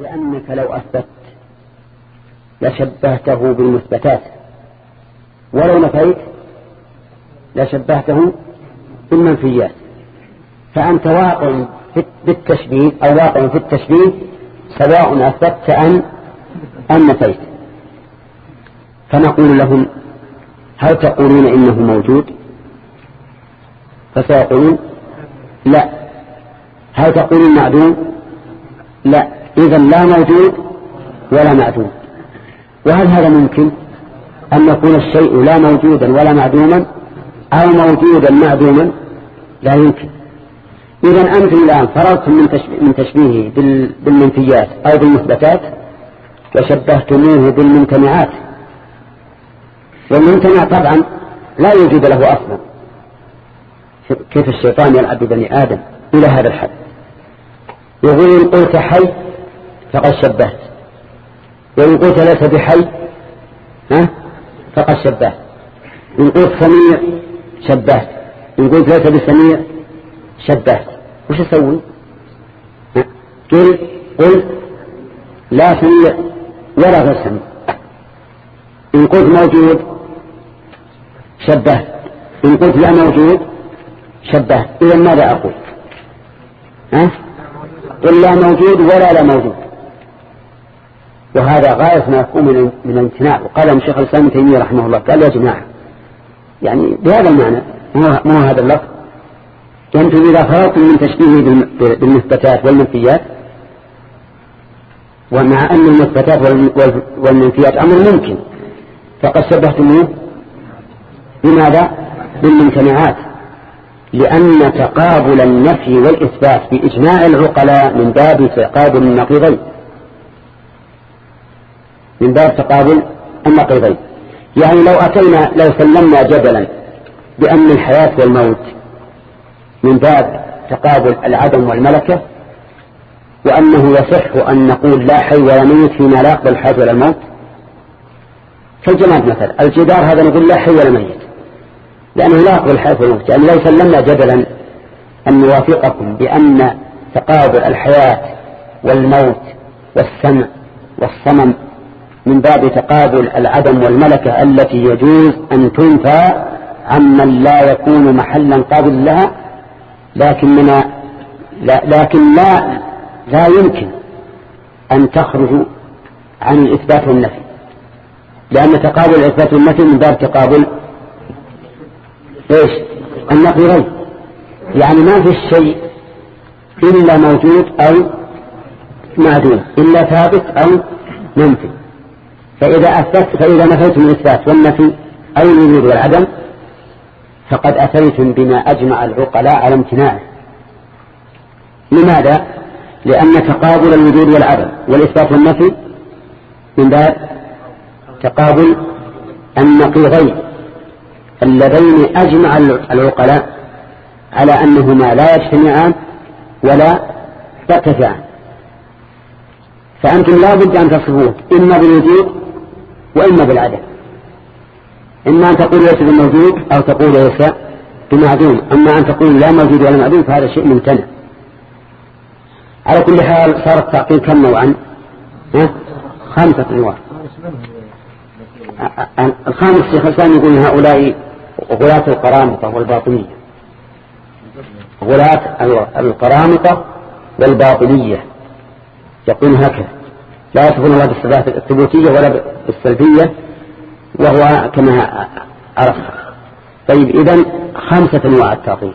لأنك لو أثبت لشبهته بالمثبتات. ولو نفيت لشبهته بالمنفيات. فأنت واقع بالتشبيه أو واقع في التشبيه سواء أثبت أن أن نفيت. فنقول لهم هل تقولون إنه موجود؟ فسيقولون لا. هل تقولون معدوم؟ لا. إذا لا موجود ولا معدوم. وهل هذا ممكن؟ أن يكون الشيء لا موجودا ولا معدوما أو موجودا معدوما؟ لا يمكن. إذا أنتم الآن فررتم من, تشبيه من تشبيهه بالمنفيات أو بالمثبتات وشبهتموه بالممتنعات. والممتنع طبعا لا يوجد له أصلا. كيف الشيطان يلعب ببني آدم إلى هذا الحد؟ يقول قلت حي فقد شبهت. وإن قلت ليس بحي ها؟ فقد شبهت. إن قلت سميع شبهت. إن قلت ليس بسميع شبهت. وش أسوي قل قل لا سميع ولا غير سميع. إن قلت موجود شبهت. إن قلت لا موجود شبهت. إذا ماذا أقول؟ ها؟ قل لا موجود ولا لا موجود. وهذا غاية ما يكون من من الامتناع. وقال الشيخ الإسلام ابن تيمية رحمه الله قال يا جماعة يعني بهذا المعنى مو هذا اللفظ؟ أنتم إذا فرطتم من تشبيهه بالمثبتات والمنفيات ومع أن المثبتات والمنفيات أمر ممكن فقد شبهتموه بماذا؟ بالممتنعات. لأن تقابل النفي والإثبات بإجماع العقلاء من باب تقابل النقيضين. من باب تقابل النقيضين يعني لو أتينا لو سلمنا جدلا بأن الحياة والموت من باب تقابل العدم والملكة وأنه يصح أن نقول لا حي ولا ميت فيما لا يقبل الحياة ولا الموت. كالجماد مثلا الجدار هذا نقول لا حي ولا ميت لأنه لا يقبل الحياة والموت. يعني لو سلمنا جدلا أن نوافقكم بأن تقابل الحياة والموت والسمع والصمم من باب تقابل العدم والملكة التي يجوز أن تنفى عمن لا يكون محلا قابل لها لكننا لا لكن لا لا يمكن أن تخرج عن الإثبات والنفي لأن تقابل الإثبات والنفي من باب تقابل إيش؟ النقيضين يعني ما في الشيء إلا موجود أو معدوم إلا ثابت أو منفي. فإذا أثبت فإذا نفيتم الإثبات والنفي أو الوجود والعدم فقد أتيتم بما أجمع العقلاء على امتناعه لماذا؟ لأن تقابل الوجود والعدم والإثبات والنفي من باب تقابل النقيضين اللذين أجمع العقلاء على أنهما لا يجتمعان ولا يرتفعان فأنتم لا بد أن تصفوه إما بالوجود وإما بالعدم إما أن تقول ليس بموجود أو تقول ليس بمعدوم. أما أن تقول لا موجود ولا معدوم فهذا شيء ممتنع. على كل حال صار التعقيد كم نوعا؟ خمسة أنواع الخامس الشيخ الثاني يقول هؤلاء غلاة القرامطة والباطنية. غلاة القرامطة والباطنية. يقول هكذا. لا يصفون الله بالصفات الثبوتية ولا بالسلبية وهو كما عرفت طيب إذا خمسة أنواع التعطيل.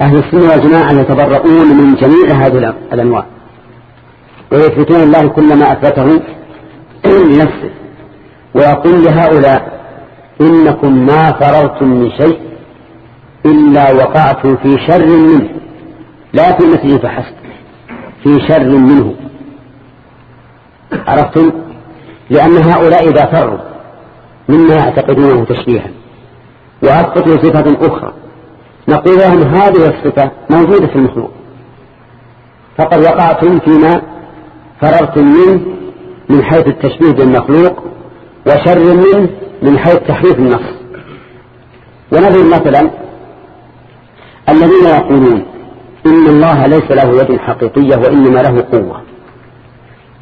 أهل السنة والجماعة يتبرؤون من جميع هذه الأنواع. ويثبتون الله كل ما أثبته لنفسه. ويقول لهؤلاء إنكم ما فررتم من شيء إلا وقعتم في شر منه. لا في نفسه فحسب في شر منه. عرفتم؟ لأن هؤلاء إذا فروا مما يعتقدونه تشبيها. وأسقطوا صفة أخرى. نقول لهم هذه الصفة موجودة في المخلوق. فقد وقعتم فيما فررتم منه من حيث التشبيه بالمخلوق وشر منه من حيث تحريف النص. ونظر مثلا الذين يقولون إن الله ليس له يد حقيقية وإنما له قوة.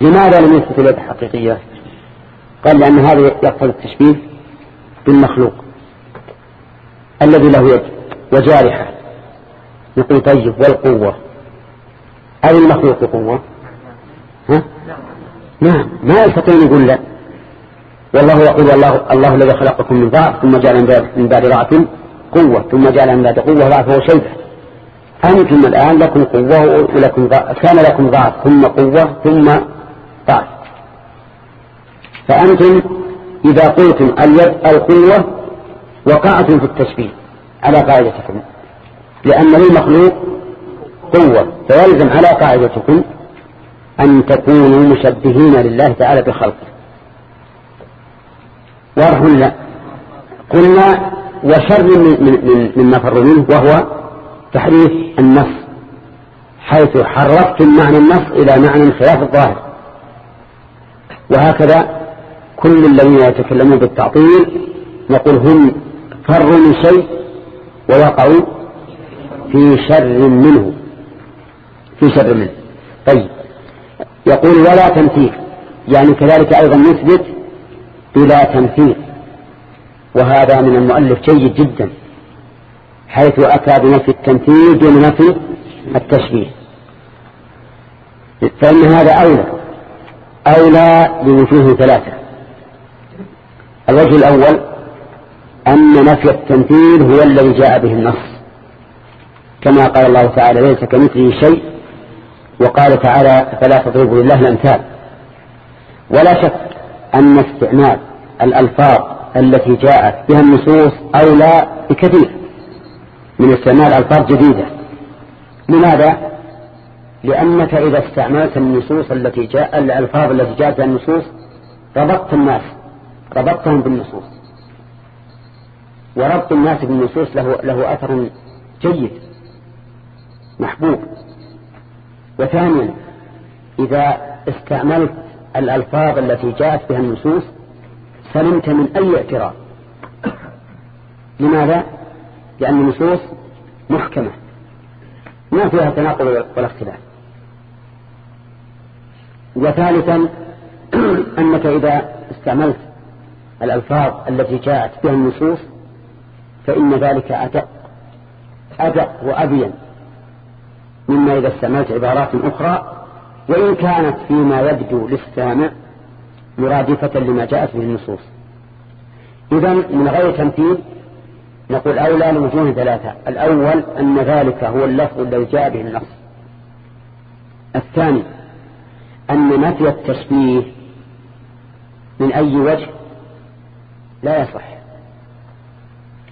لماذا لم يثبت اليد الحقيقية قال لأن هذا يقتضي التشبيه بالمخلوق الذي له يد وجارحة. يقول طيب والقوة؟ أي المخلوق قوة؟ ها؟ نعم. ما يستطيع يقول لا. والله يقول الله الله الذي خلقكم من ضعف ثم جعل من بعد ضعف قوة ثم جعل من بعد قوة ضعف وشيبة أنتم الآن؟ لكم قوة ولكم ضعف كان لكم ضعف ثم قوة ثم ضعف فأنتم إذا قلتم اليد القوة وقعتم في التشبيه على قاعدتكم لأن للمخلوق قوة فيلزم على قاعدتكم أن تكونوا مشبهين لله تعالى بخلقه. واضح لا؟ قلنا وشر من من مما فروا منه وهو تحريف النص حيث حرفتم معنى النص إلى معنى خلاف الظاهر. وهكذا كل الذين يتكلمون بالتعطيل نقول هم فروا من شيء ووقعوا في شر منه في شر منه. طيب. يقول ولا تمثيل يعني كذلك أيضا نثبت بلا تمثيل وهذا من المؤلف جيد جدا حيث أتى بنفي التمثيل دون نفي التشبيه. فإن هذا أولى. أولى بوجوه ثلاثة. الوجه الأول أن نفي التمثيل هو الذي جاء به النص. كما قال الله تعالى ليس كمثله شيء. وقال تعالى فلا تضربوا لله الأمثال. ولا شك أن استعمال الألفاظ التي جاءت بها النصوص أولى بكثير من استعمال ألفاظ جديدة. لماذا؟ لأنك إذا استعملت النصوص التي جاء الألفاظ التي جاءت النصوص ربطت الناس ربطتهم بالنصوص. وربط الناس بالنصوص له, له أثر جيد محبوب. وثانيا إذا استعملت الألفاظ التي جاءت بها النصوص سلمت من أي اعتراض. لماذا؟ لأن النصوص محكمة ما فيها تناقض ولا اختلاف. وثالثا أنك إذا استعملت الألفاظ التي جاءت بها النصوص فإن ذلك أدق أدق وأبين مما إذا استعملت عبارات أخرى وإن كانت فيما يبدو للسامع مرادفة لما جاءت به النصوص. إذا من غير تمثيل نقول أولى لوجوه ثلاثة. الأول أن ذلك هو اللفظ الذي جاء به النص. الثاني أن نفي التشبيه من أي وجه لا يصح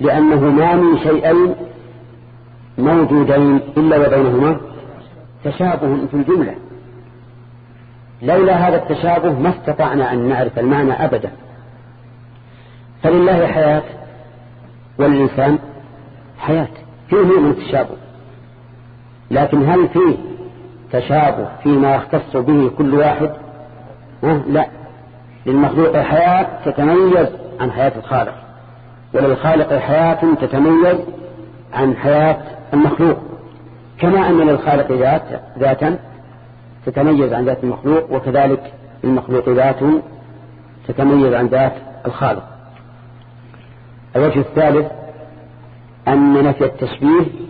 لأنه ما من شيئين موجودين إلا وبينهما تشابه في الجملة. لولا هذا التشابه ما استطعنا أن نعرف المعنى أبدا. فلله حياة وللإنسان حياة فيه من التشابه. لكن هل فيه تشابه فيما يختص به كل واحد؟ لا. للمخلوق حياة تتميز عن حياة الخالق وللخالق حياة تتميز عن حياة المخلوق. كما أن للخالق ذات ذاتا تتميز عن ذات المخلوق وكذلك المخلوق ذات تتميز عن ذات الخالق. الوجه الثالث أن نفي التشبيه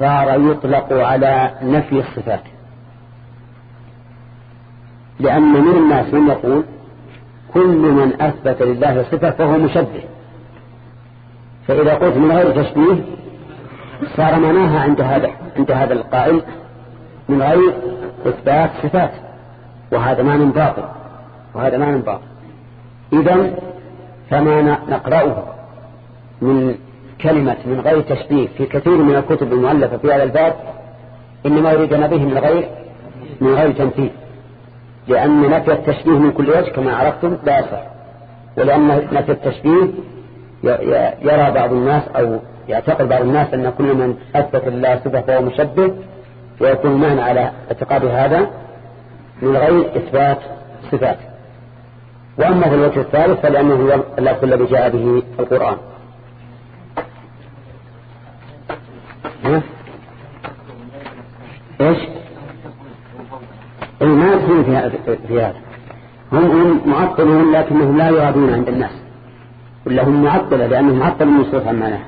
صار يطلق على نفي الصفات. لأن من الناس من يقول كل من أثبت لله صفة فهو مشبه. فإذا قلت من غير تشبيه صار معناها عند هذا عند هذا القائل من غير إثبات صفات. وهذا معنى باطل. وهذا معنى باطل. إذا فما نقرأه من كلمة من غير تشبيه في كثير من الكتب المؤلفة في هذا الباب إنما يريدنا به من غير من غير تمثيل لأن نفي التشبيه من كل وجه كما عرفتم لا يصح. ولأن نفي التشبيه يرى بعض الناس أو يعتقد بعض الناس أن كل من أثبت الله صفة فهو مشبه ويكون معنى على اعتقاد هذا من غير إثبات صفات وأما في الوجه الثالث فلأنه اللفظ الذي جاء به القرآن. إيش؟ اي ما يدخل في هذا هم هم معطلون لكنهم لا يرادون عند الناس. ولا هم معطلة لأنهم معطلون من صوت عن معناه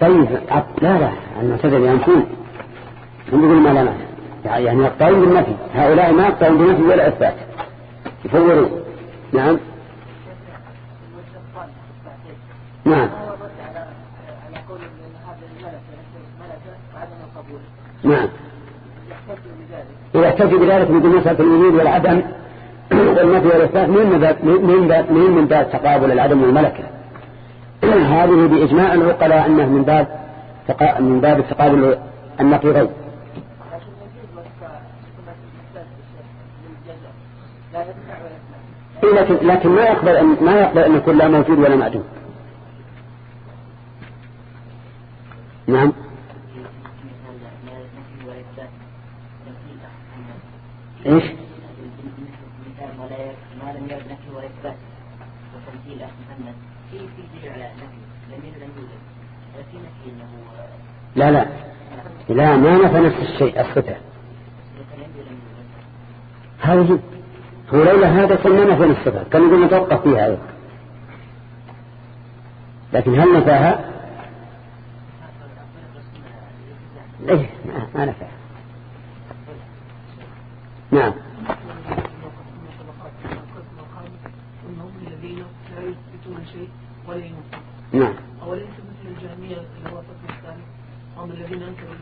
طيب لا لا المعتزلة ينفون. هم يقول ما لا معنى يعني يقطعون بالنفي. هؤلاء ما يقطعون بالنفي ولا إثبات. يفورون. نعم. نعم. نعم. إذا احتجوا بذلك من مسألة الوجود والعدم والنفي والإثبات من باب من من باب تقابل العدم والملكة. هذه بإجماع العقلاء أنه من باب من باب تقابل النقيضين. لكن لكن ما يقبل أن ما يقبل أن يكون لا موجود ولا معدوم. نعم. إيش؟ لا لا. لا ما نفى نفس الشيء الصفه هذه هو لولا هذا كان ما نفى الصفة. كان يقول نتوقف فيها أيضا. لكن هل نفاها؟ إيه ما نفاها. نعم. نعم. أوليس مثل هم الذين أنكروا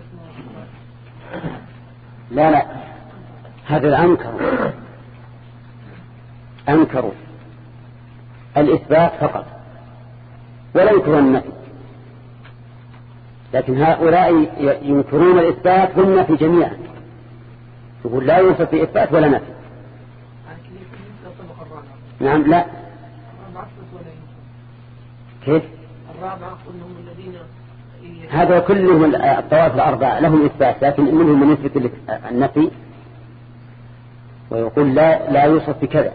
لا لا. هذا أنكروا أنكروا الإثبات فقط. ولا ينكرون النفي لكن هؤلاء ينكرون الإثبات والنفي جميعا. يقول لا يوصف في إثبات ولا نفي. نعم لا. كيف؟ هذا كلهم الطوائف الأربعة لهم إثبات لكن منهم من يثبت النفي. ويقول لا لا يوصف بكذا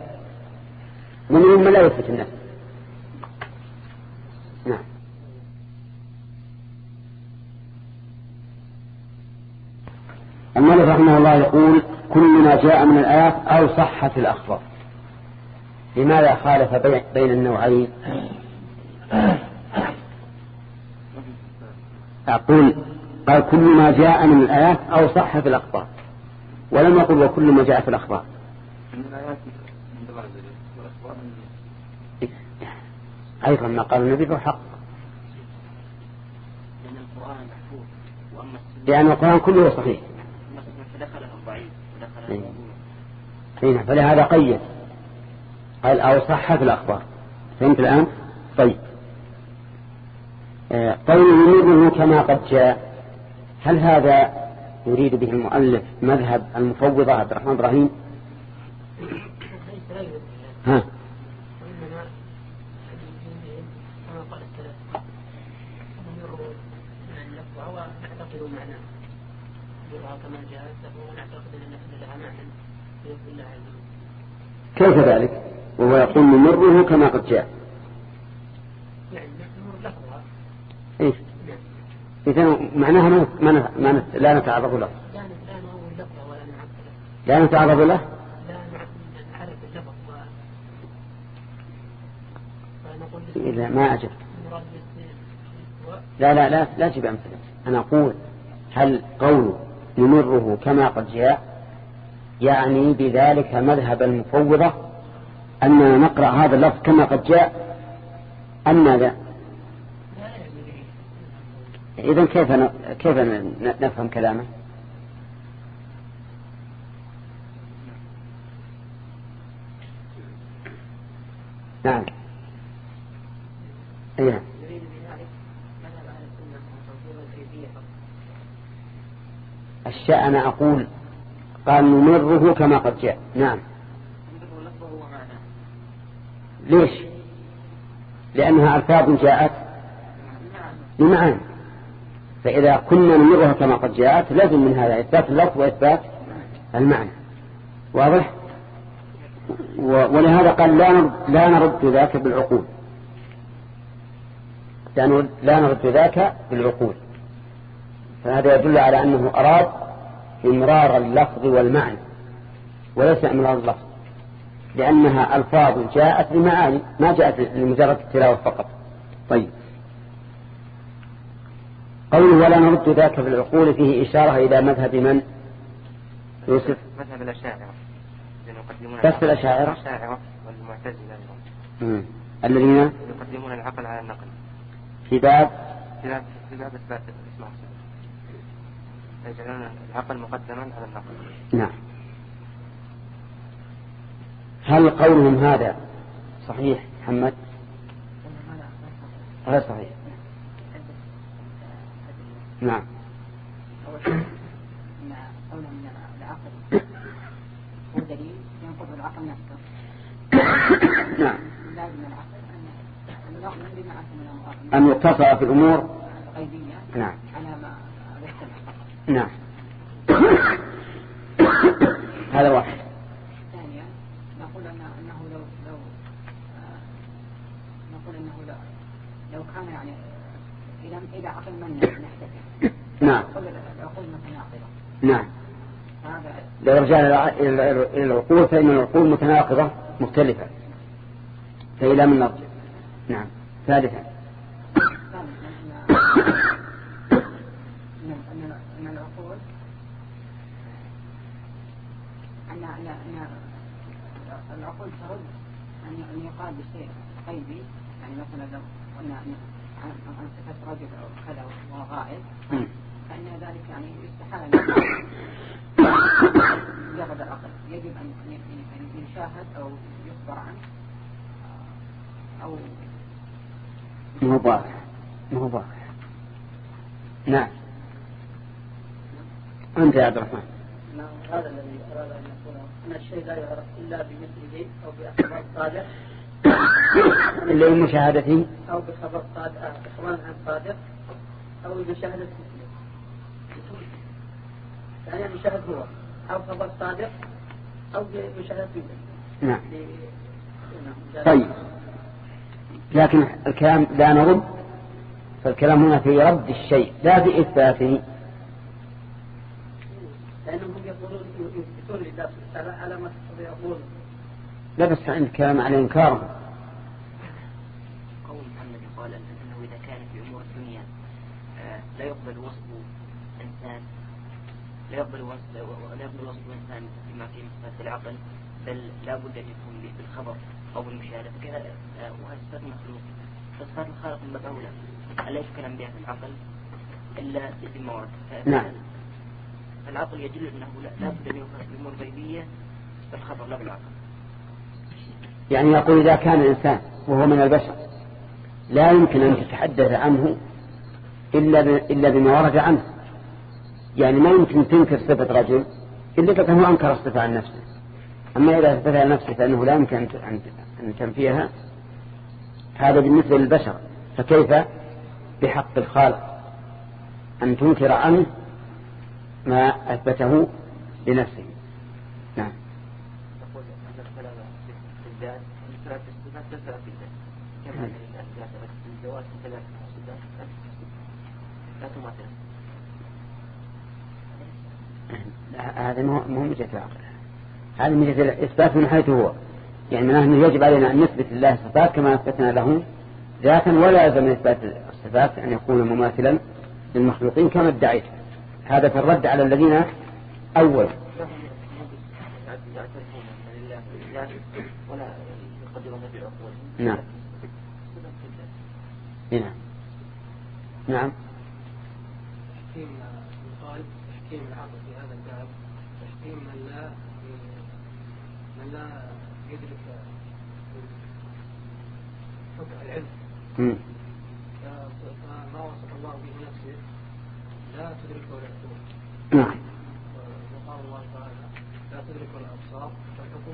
ومنهم من لا يثبت النفي. نعم. المؤلف رحمه الله يقول كل ما جاء من الآيات أو صحت الأخبار. لماذا خالف بين النوعين؟ أقول قال كل ما جاء من الآيات أو صح في الأخبار. ولم يقل وكل ما جاء في الأخبار. أيضا ما قال النبي فهو حق. لأن القرآن كله صحيح. هنا فلهذا قيد. قال أو صح في الأخبار. فهمت الآن؟ طيب. قول يريده كما قد جاء. هل هذا يريد به المؤلف مذهب المفوضة عبد الرحمن إبراهيم؟ ها؟ كيف ذلك؟ وهو يقول نمره كما قد جاء. إيش؟ إذا معناها ما ما لا نتعرض له. لا نتعرض له؟ إذا ما أجبت لا لا لا لا تجيب أمثلة. أنا أقول هل قول نمره كما قد جاء يعني بذلك مذهب المفوضة أننا نقرأ هذا اللفظ كما قد جاء. أم ماذا إذا كيف كيف نفهم كلامه؟ نعم. أيها الشاء أنا أقول قال نمره كما قد جاء. نعم. ليش؟ لأنها ألفاظ جاءت بمعاني فإذا كنا نمرها كما قد جاءت لازم من هذا إثبات اللفظ وإثبات المعنى. واضح؟ ولهذا قال لا نرد, لا نرد ذاك بالعقول. لا نرد ذاك بالعقول. فهذا يدل على أنه أراد إمرار اللفظ والمعنى وليس إمرار اللفظ لأنها ألفاظ جاءت لمعاني ما جاءت لمجرد التلاوة فقط. طيب. قوله ولا نرد ذاك في العقول فيه إشارة إلى مذهب من؟ يوسف. مذهب الأشاعرة. بس الأشاعرة. الأشاعرة والمعتزلة الذين؟ يقدمون العقل على النقل. في باب؟ في باب إثبات الاسماء يجعلون العقل مقدما على النقل نعم. هل قولهم هذا صحيح محمد؟ غير صحيح. نعم. أن العقل هو دليل ينقض العقل نفسه نعم. أن يقتصر في الأمور؟ نعم على ما يحتمل فقط نعم. هذا واحد. ثانيا نقول أن أنه لو لو آه، نقول أنه لو لو كان يعني إذا إذا عقل من نحتاج نعم. العقول متناقضة نعم. هذا لو رجعنا إلى إلى العقول فإن العقول متناقضة مختلفة. فإلى من نرجع؟ نعم. ثالثا أن أن أن العقول أن أن أن العقول ترد أن يقال بشيء غيبي يعني مثلا لو قلنا عن صفة رجل أو كذا وهو غائب. فإن ذلك يعني استحالة مجرد العقل. يجب أن يشاهد أو يخبر عنه. أو ما هو واضح. ما هو واضح. نعم. أنت يا عبد الرحمن. هذا الذي أراد أن يقول أن الشيء لا يعرف إلا بمثله أو بأخبار صادق. اللي هو مشاهدته أو بخبر صادق إخبار عن صادق أو بمشاهدة مثله يعني المشاهد هو أو خبر صادق أو بمشاهدة مثله نعم. ل- طيب. لكن الكلام لا نرد فالكلام هنا في رد الشيء لا في إثباته لأنهم على ما يقول لا بس عند كلام على إنكاره قول محمد قال أنه إذا كان في أمور الدنيا آه، لا يقبل وصف إنسان لا يقبل وصف لا يقبل وصف إنسان بما فيه صفات العقل بل لا بد أن يكون بالخبر أو بالمشاهدة. فكذا آه، وهذا صفات مخلوق فصفات الخالق من باب أولى ألا يشكل أنبياء العقل إلا بما ورد ف- نعم. فالعقل يدل أنه لا بد أن يوصف بالأمور الغيبية بالخبر لا بالعقل. يعني يقول إذا كان الإنسان وهو من البشر لا يمكن أن تتحدث عنه إلا بما ورد عنه. يعني ما يمكن تنكر صفة رجل إلا هو أنكر الصفة عن نفسه. أما إذا أثبتها عن نفسه فإنه لا يمكن أن تنفيها هذا بالنسبة للبشر. فكيف بحق الخالق أن تنكر عنه ما أثبته لنفسه. نعم. لا تماثل. لا، هذا مو مو من جهة العقل. هذا من جهة الإثبات من حيث هو. يعني معناه أنه يجب علينا أن نثبت لله صفات كما أثبتنا له ذاتا ولا يلزم من إثبات الصفات أن يكون مماثلا للمخلوقين كما ادعيت. هذا في الرد على الذين أول. نعم. نعم نعم. تحكيم يقال تحكيم العقل في هذا الباب تحكيم من لا من لا يدرك العلم مم. فما وصف الله به نفسه لا تدركه العقول نعم. وقال الله تعالى لا تدركه الأبصار فالحكم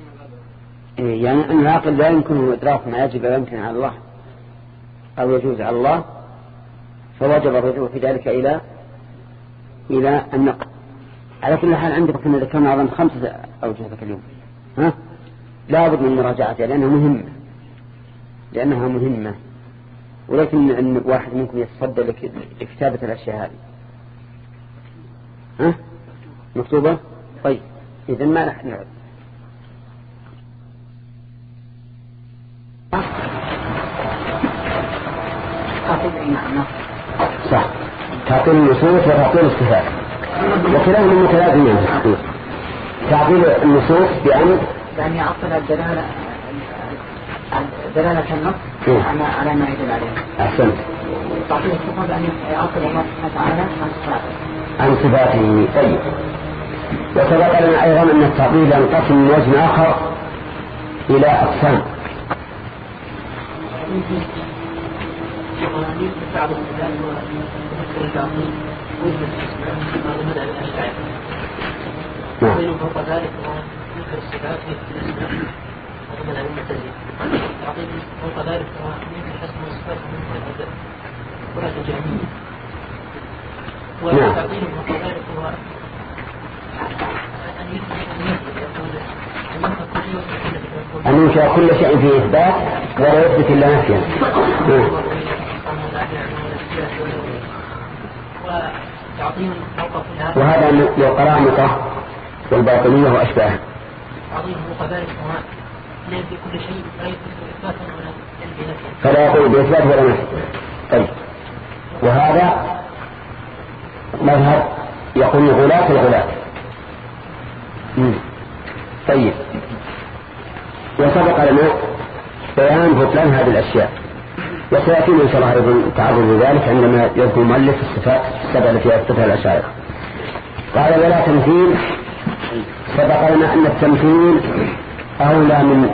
لا إيه، يعني أن العقل لا يمكنه إدراك ما يجب ويمكن على الله أو يجوز على الله فوجب الرجوع في ذلك إلى إلى النقل. على كل حال عندك كنا ذكرنا أظن خمسة أوجه ذاك اليوم. ها؟ لا بد من مراجعتها لأنها مهمة. لأنها مهمة. ولكن أن واحد منكم يتصدى لك- لكتابة الأشياء هذه. ها؟ مكتوبة؟ طيب إذا ما نحن نعرف صح. تعطيل النصوص وتعطيل الصفات وكلاهما متلازمان في الحقيقة تعطيل النصوص بأن بأن يعطل الدلالة دلالة النص إيه. على على ما يدل عليه. أحسنت. تعطيل الصفة بأن يعطل الله سبحانه وتعالى عن صفاته عن صفاته طيب. وسبق لنا أيضا أن التعطيل ينقسم من وجه آخر إلى أقسام. نعم. فوق ذلك هو ذكر الصفات ويثبت الاسماء هذا مذهب نعم. أن ينشأ كل شيء فيه إثبات ولا يثبت إلا نفيا نعم. وهذا من القرامطة والباطنية وأشباهها فلا يقول بإثبات ولا نفي طيب وهذا مذهب يقول غلاة الغلاة. مم. طيب. وسبق لنا بيان بطلان هذه الأشياء. وسيأتينا إن شاء الله تعرض لذلك عندما يذكر مؤلف الصفات السبع التي أثبتها الأشاعرة. قال ولا تمثيل. سبق لنا أن التمثيل أولى من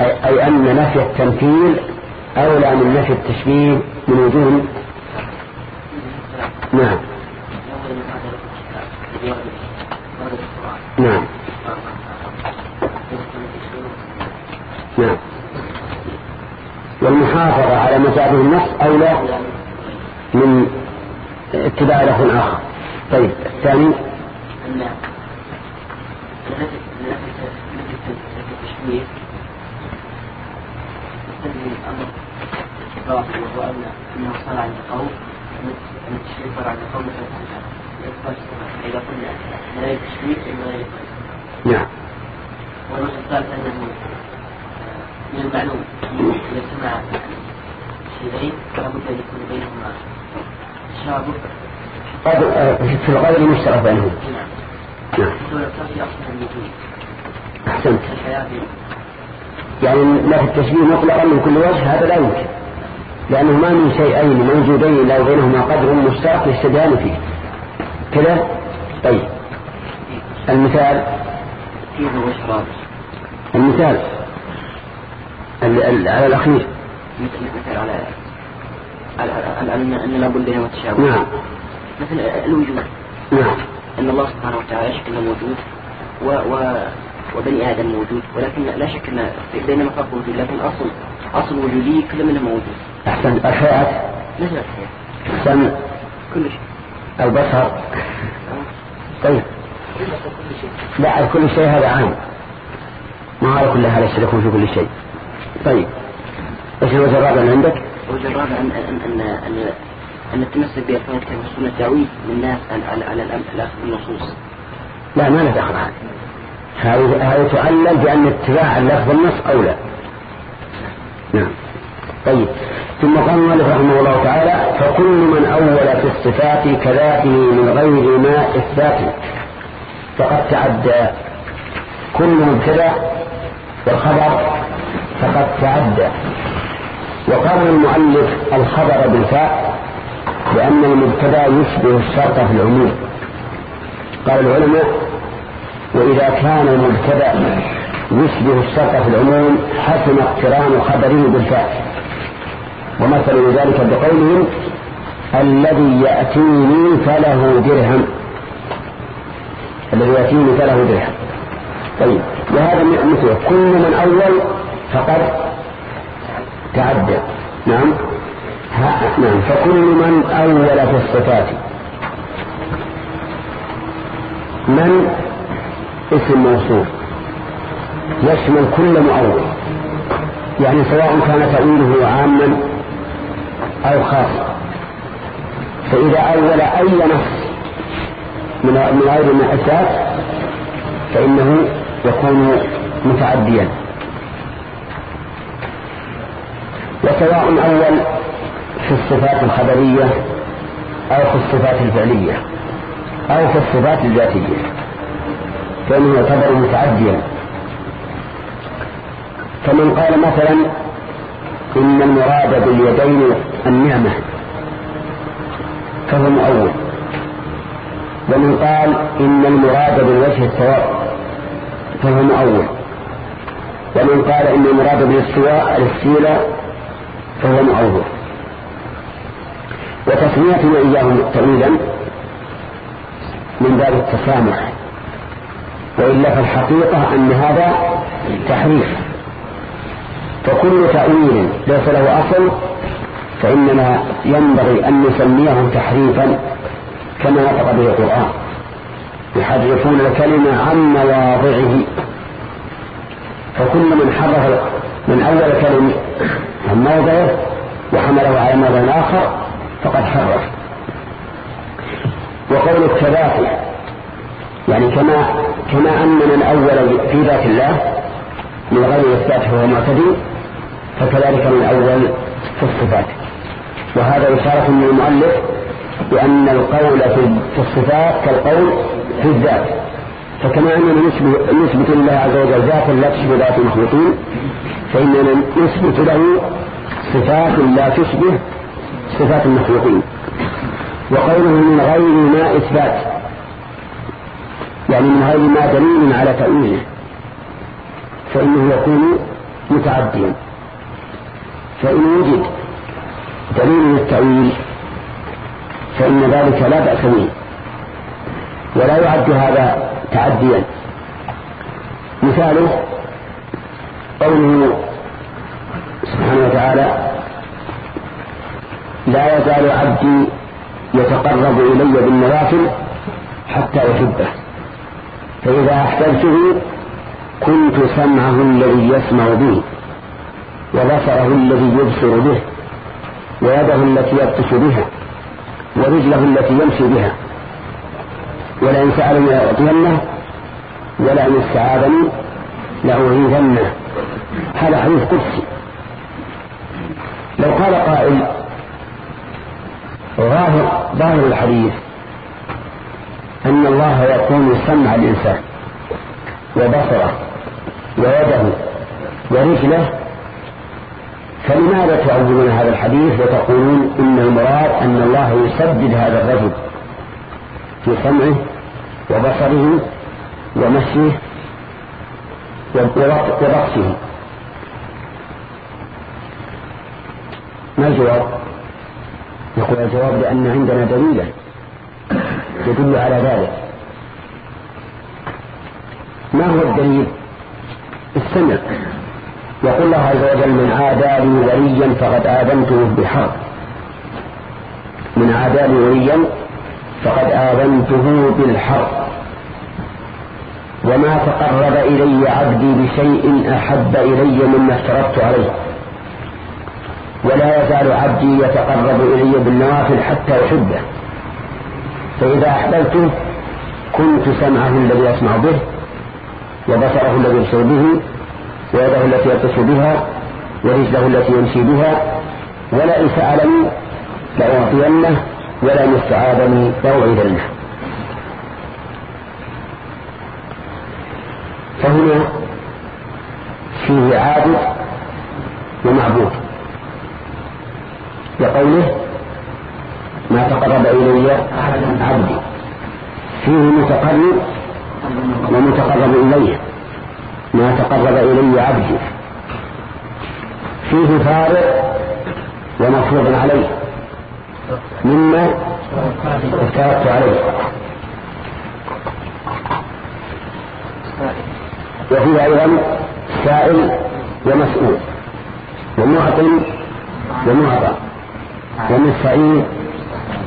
أي أن نفي التمثيل أولى من نفي التشبيه من وجوه. نعم. نعم. نعم. والمحافظة على مزاجه النص أولى من اتباع لفظ آخر. طيب الثاني؟ يستلزم الأمر أنه صار عند قوم أن صار عند قوم قلنا لا التشبيه إلا غير نعم. والوجه الثالث أنه من المعلوم إذا اجتمع شيئين لابد أن يكون بينهما تشابه آه، في الغالب مشترك بينهم نعم. نعم أحسنت. يعني لا التشبيه مطلقا من كل وجه هذا لا يمكن. لأنه ما من شيئين موجودين لا بينهما قدر مشترك يشتبهان فيه. كذا طيب المثال المثال ال- ال- على الأخير مثل على على أن أن لابد بينهما تشابه نعم مثل الوجود نعم أن الله سبحانه وتعالى لا شك أنه موجود و و وبني آدم موجود ولكن لا شك أن بينما فرق موجود لكن أصل أصل وجودي كل منهم موجود أحسن الحياة مثل الحياة السمع كل شيء البصر طيب. لا كل شيء هذا عام. ما على كل هذا يشتركون في كل شيء. طيب. إيش الوجه الرابع اللي عندك؟ الوجه الرابع أن أن أن أن أن التمسك بألفاظ الكتاب والسنة تعويد للناس على على على الأخذ بالنصوص لا ما ندخل هذا. هذه هذه تعلل بأن اتباع اللفظ النص أولى. نعم. طيب. ثم قال المؤلف رحمه الله تعالى فكل من أول في الصفات كذاته من غير ما إثبات. فقد تعدى. كل مبتدا والخبر فقد تعدى. وقرن المؤلف الخبر بالفاء لأن المبتدا يشبه الشرط في العموم. قال العلماء وإذا كان المبتدا يشبه الشرط في العموم حسن اقتران خبره بالفاء. ومثل ذلك بقولهم الذي يأتيني فله درهم. الذي يأتيني فله درهم. طيب وهذا مثله كل من أول فقد تعدى. نعم. نعم. فكل من أول في الصفات. من؟ اسم موصول. يشمل كل مؤول. يعني سواء كان تأويله عاما أو خاصا فإذا أول أي نص من من غير المحسات فإنه يكون متعديا. وسواء أول في الصفات الخبرية أو في الصفات الفعلية أو في الصفات الذاتية فإنه يعتبر متعديا. فمن قال مثلا إن المراد باليدين النعمة. فهو مؤول ومن قال إن المراد بالوجه الثواب فهو مؤول ومن قال إن المراد بالاستواء الاستيلاء فهو مؤول وتسميتنا إياهم تأويلا من باب التسامح. وإلا فالحقيقة أن هذا تحريف. فكل تأويل ليس له أصل فإننا ينبغي أن نسميه تحريفا كما نطق به القرآن. يحرفون الكلمة عن مواضعه. فكل من حرف من أول كلمة عن موضعه وحمله على موضع آخر فقد حرف. وقول التباكي يعني كما كما أن من أول في ذات الله من غير إثبات فهو معتدي فكذلك من أول في الصفات. وهذا إشارة من المؤلف بأن القول في الصفات كالقول في الذات. فكما أننا نثبت لله عز وجل ذاتا لا تشبه ذات المخلوقين فإننا نثبت له صفات لا تشبه صفات المخلوقين. وقوله من غير ما إثبات يعني من غير ما دليل على تأويله فإنه يكون متعديا. فإن وجد دليل للتأويل فإن ذلك لا بأس به. ولا يعد هذا تعديا. مثاله قوله سبحانه وتعالى لا يزال عبدي يتقرب إلي بالنوافل حتى أحبه. فإذا أحببته كنت سمعه الذي يسمع به. وبصره الذي يبصر به ويده التي يبطش بها ورجله التي يمشي بها. ولئن سألني لأعطينه ولئن استعاذني لأعيذنه. هذا حديث قدسي. لو قال قائل ظاهر ظاهر الحديث أن الله يكون سمع الإنسان وبصره ويده ورجله فلماذا تعظمون هذا الحديث وتقولون إن المراد أن الله يسدد هذا الرجل في سمعه وبصره ومشيه وبطشه؟ ما الجواب؟ يقول الجواب لأن عندنا دليلا يدل على ذلك. ما هو الدليل؟ السمع. يقول الله عز وجل من عادى لي وليا فقد آذنته بحرب من عادى لي وليا فقد آذنته بالحرب وما تقرب إلي عبدي بشيء أحب إلي مما افترضت عليه. ولا يزال عبدي يتقرب إلي بالنوافل حتى أحبه. فإذا أحببته كنت سمعه الذي يسمع به وبصره الذي يبصر به ويده التي يبطش بها ورجله التي يمشي بها ولئن سألني لأعطينه ولئن استعاذني لأوعدنه فهنا فيه عابد ومعبود. لقوله ما تقرب إلي عبدي. فيه متقرب ومتقرب إليه. ما تقرب إلي عبدي. فيه فارق ومفروض عليه. مما افترضت عليه. وفيه أيضا سائل ومسؤول. ومعطي ومعطى. ومستعين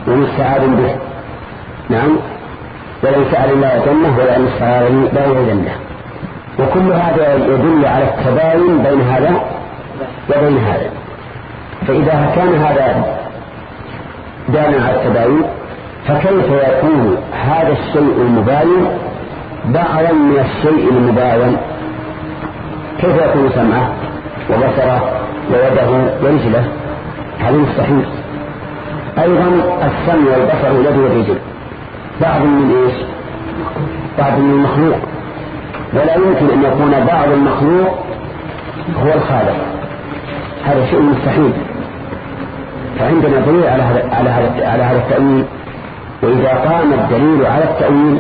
ومستعاد به. نعم. ولو سأل الله جنة ولو استعاذ له جنة وكل هذا يدل على التباين بين هذا وبين هذا. فإذا كان هذا دانا على التباين فكيف يكون هذا الشيء المباين بعضا من الشيء المباين؟ كيف يكون سمعه وبصره ويده ورجله؟ هذا مستحيل. أيضا السمع والبصر واليد والرجل. بعض من إيش؟ بعض من المخلوق. ولا يمكن أن يكون بعض المخلوق هو الخالق. هذا شيء مستحيل. فعندنا دليل على هذا على هذا التأويل. وإذا قام الدليل على التأويل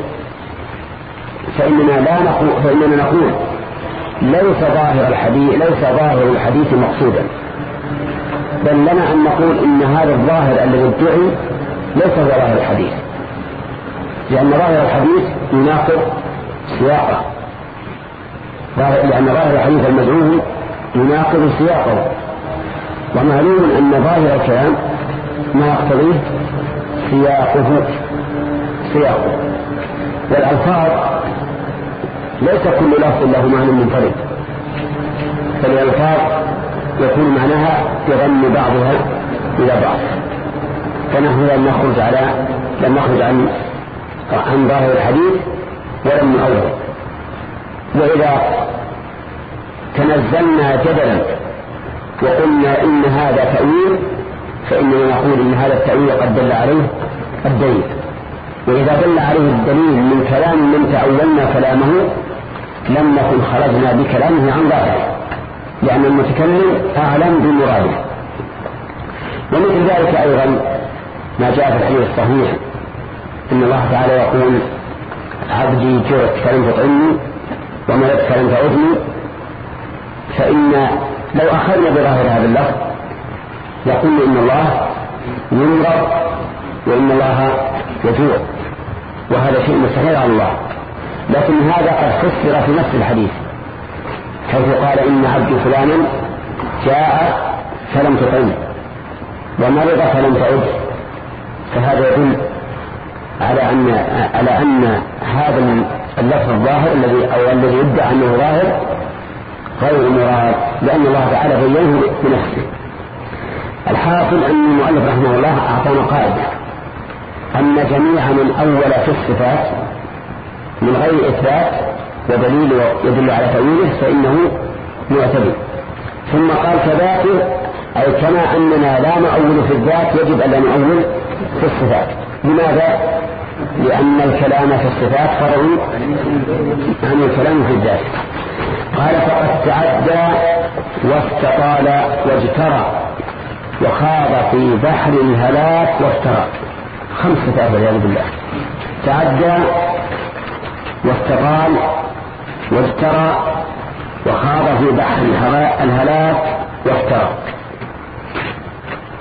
فإننا لا نقول فإننا نقول ليس ظاهر الحديث ليس ظاهر الحديث مقصودا. بل لنا أن نقول إن هذا الظاهر الذي ادعي ليس ظاهر الحديث. لأن ظاهر الحديث يناقض سياقه. لأن ظاهر الحديث المدعو يناقض سياقه. ومعلوم أن ظاهر الكلام ما يقتضيه سياقه سياقه. والألفاظ ليس كل لفظ له معنى منفرد. فالألفاظ يكون معناها يغني بعضها إلى بعض. فنحن لم نخرج على لم نخرج عن عن ظاهر الحديث ولم نؤول وإذا تنزلنا جدلا وقلنا إن هذا تأويل فإننا نقول إن هذا التأويل قد دل عليه الدليل. وإذا دل عليه الدليل من كلام من تأولنا كلامه لم نكن خرجنا بكلامه عن ظاهره لأن المتكلم أعلم بمراده. ومثل ذلك أيضا ما جاء في الحديث الصحيح إن الله تعالى يقول عبدي جرت فلم تطعمني وملكت فلم تعدني فإن لو أخذنا بظاهر هذا اللفظ يقول إن الله يمرض وإن الله يجوع وهذا شيء مستحيل على الله. لكن هذا قد فسر في نفس الحديث حيث قال إن عبد فلانا جاء فلم تطعم ومرض فلم تعد. فهذا يدل على أن على أن هذا اللفظ الظاهر الذي أو الذي يدعى أنه ظاهر غير مراد لأن الله تعالى بينه بنفسه. الحاصل أن المؤلف رحمه الله أعطانا قاعدة. أن جميع من أول في الصفات من غير إثبات ودليل يدل على تأويله فإنه معتدل. ثم قال كذاته أي كما أننا لا نؤول في الذات يجب أن لا نؤول في الصفات. لماذا؟ لأن الكلام في الصفات فرع عن الكلام في الذات. قال فقد تعدى واستطال واجترى وخاض في بحر الهلاك وافترى. خمس صفات والعياذ بالله. تعدى واستطال واجترى وخاض في بحر الهلاك وافترى.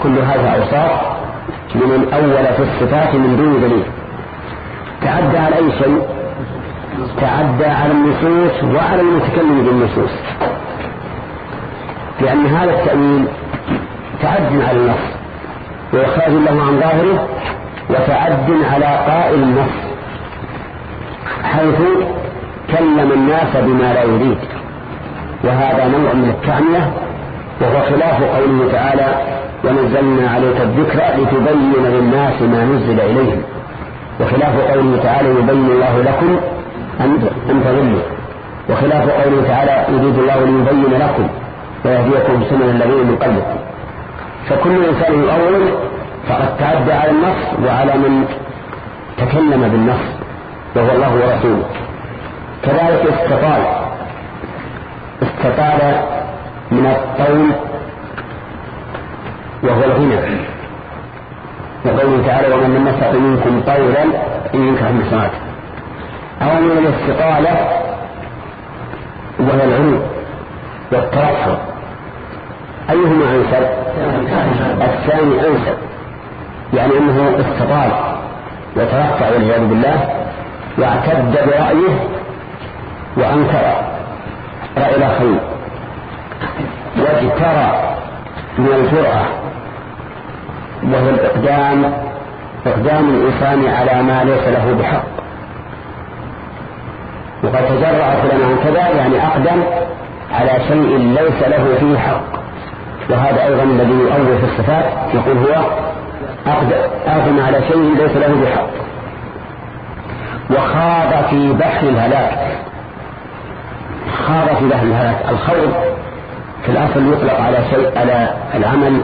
كل هذا أوصاف من أول في الصفات من دون دليل. تعدى على أي شيء؟ تعدى على النصوص وعلى المتكلم بالنصوص. لأن هذا التأويل تعد على النص وإخراج له عن ظاهره وتعد على قائل النص حيث كلم الناس بما لا يريد. وهذا نوع من التعنية وهو خلاف قوله تعالى ونزلنا عليك الذكر لتبين للناس ما نزل إليهم. وخلاف قوله تعالى يبين الله لكم أن تضلوا. وخلاف قوله تعالى يريد الله ليبين لكم ويهديكم سنن الذين من قبلكم. فكل إنسان يؤول فقد تعدى على النص وعلى من تكلم بالنص وهو الله ورسوله. كذلك استطال. استطال من الطول وهو الغنى. وقوله تعالى ومن يستطع منكم طولا ان ينكح المحصنات أو من الاستطاله وهي العلو والترفع أيهما أنسب؟ الثاني أنسب. يعني أنه استطال وترفع والعياذ بالله واعتد برأيه وأنكر رأي الآخرين. واجترى من الجرأة وهو الإقدام إقدام الإنسان على ما ليس له بحق. وقد تجرأ فلان عن كذا يعني أقدم على شيء ليس له فيه حق. وهذا أيضا الذي يؤول في الصفات يقول هو أقدم على شيء ليس له بحق. وخاض في بحر الهلاك. خاض في بحر الهلاك. الخوض في الأصل يطلق على شيء على العمل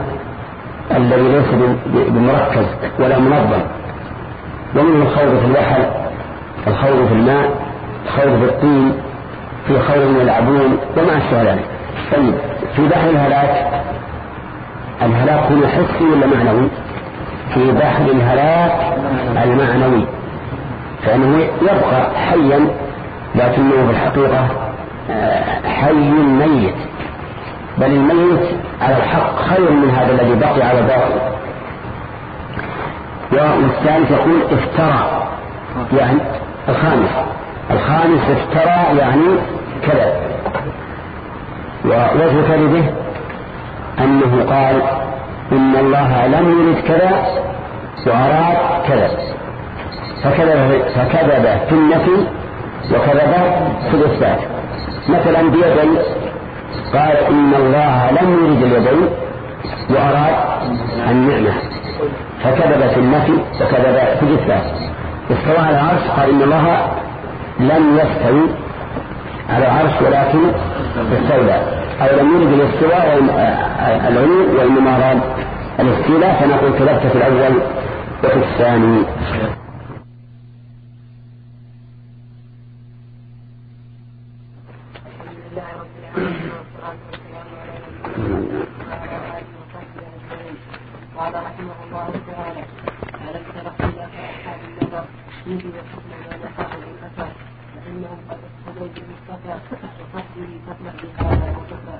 الذي ليس بمركز ولا منظم. ومنه الخوض في البحر الخوض في الماء الخوض في الطين في خوض يلعبون وما أشبه ذلك. طيب في بحر الهلاك الهلاك هنا حسي ولا معنوي؟ في بحر الهلاك المعنوي. فإنه يبقى حيا لكنه في الحقيقة آه، حي ميت. بل الميت على الحق خير من هذا الذي بقي على الباطل والثالث يقول افترى يعني الخامس. الخامس افترى يعني كذا ووجه كذبه أنه قال إن الله لم يرد كذا وأراد كذا. فكذب, فكذب في النفي وكذب في الإثبات. مثلا بيدي قال إن الله لم يرد اليدين وأراد النعمة. فكذب في النفي وكذب في الإثبات. استوى على العرش قال إن الله لم يستوي على العرش ولكن استولى أو لم يرد الاستواء العلو وإنما أراد الاستيلاء فنقول كذبت في الأول وفي الثاني. قال رحمه الله تعالى ألم تر خلاف أصحاب فيه وحكم ما نفعه الأثر فإنهم قد اقتدوا بالمصطفى وقصده فاطمع بهذا وكفى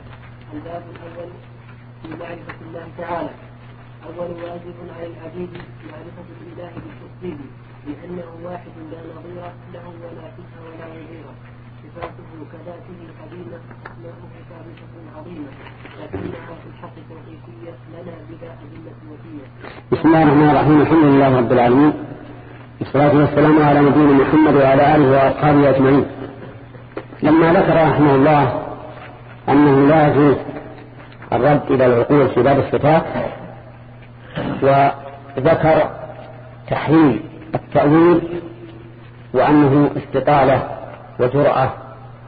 الباب الأول في معرفة الله تعالى أول واجب على العبيد معرفة الإله بالتصديق لأنه واحد لا نظير له ولا شبه ولا نظير صفاته كذاته قديمة أسماؤه ثابتة عظيمة لكنها في الحق توقيفية لنا بلا أدلة وفية بسم الله الرحمن الرحيم. الحمد لله رب العالمين. والصلاة والسلام على نبينا محمد وعلى آله وأصحابه أجمعين. لما ذكر رحمه الله أنه لا يجوز الرد إلى العقول في باب الصفات وذكر تحريم التأويل وأنه استطالة وجرأة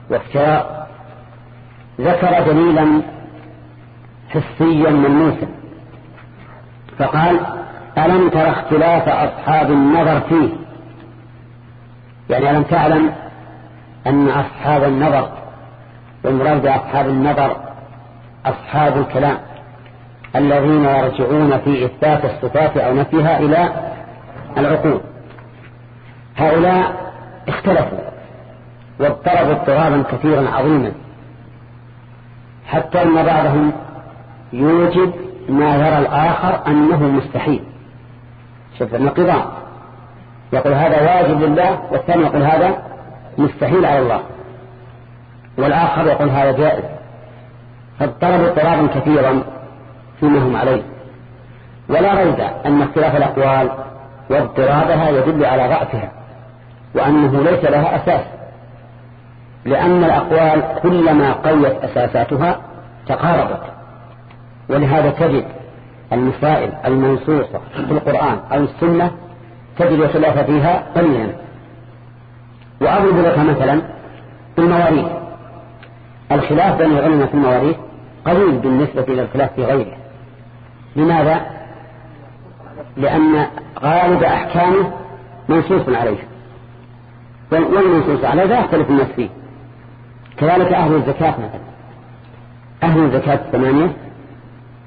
وافتراء ذكر دليلا حسيا ملموسا فقال ألم تر اختلاف أصحاب النظر فيه؟ يعني ألم تعلم أن أصحاب النظر والمراد بأصحاب النظر أصحاب الكلام الذين يرجعون في إثبات الصفات أو نفيها إلى العقول؟ هؤلاء اختلفوا واضطربوا اضطرابا كثيرا عظيما حتى أن بعضهم يوجد ما يرى الآخر أنه مستحيل. شوف النقضان يقول هذا واجب لله والثاني يقول هذا مستحيل على الله. والآخر يقول هذا جائز. فاضطربوا اضطرابا كثيرا فيما هم عليه. ولا ريب أن اختلاف الأقوال واضطرابها يدل على ضعفها وأنه ليس لها أساس. لأن الأقوال كلما قوت أساساتها تقاربت. ولهذا تجد المسائل المنصوصة في القرآن أو السنة تجد الخلاف فيها قليلا. وأضرب لك مثلا في المواريث. الخلاف بين العلماء في المواريث قليل بالنسبة إلى الخلاف في غيره. لماذا؟ لأن غالب أحكامه منصوص عليه. والمنصوص عليه لا يختلف الناس فيه. كذلك أهل الزكاة مثلا. أهل الزكاة الثمانية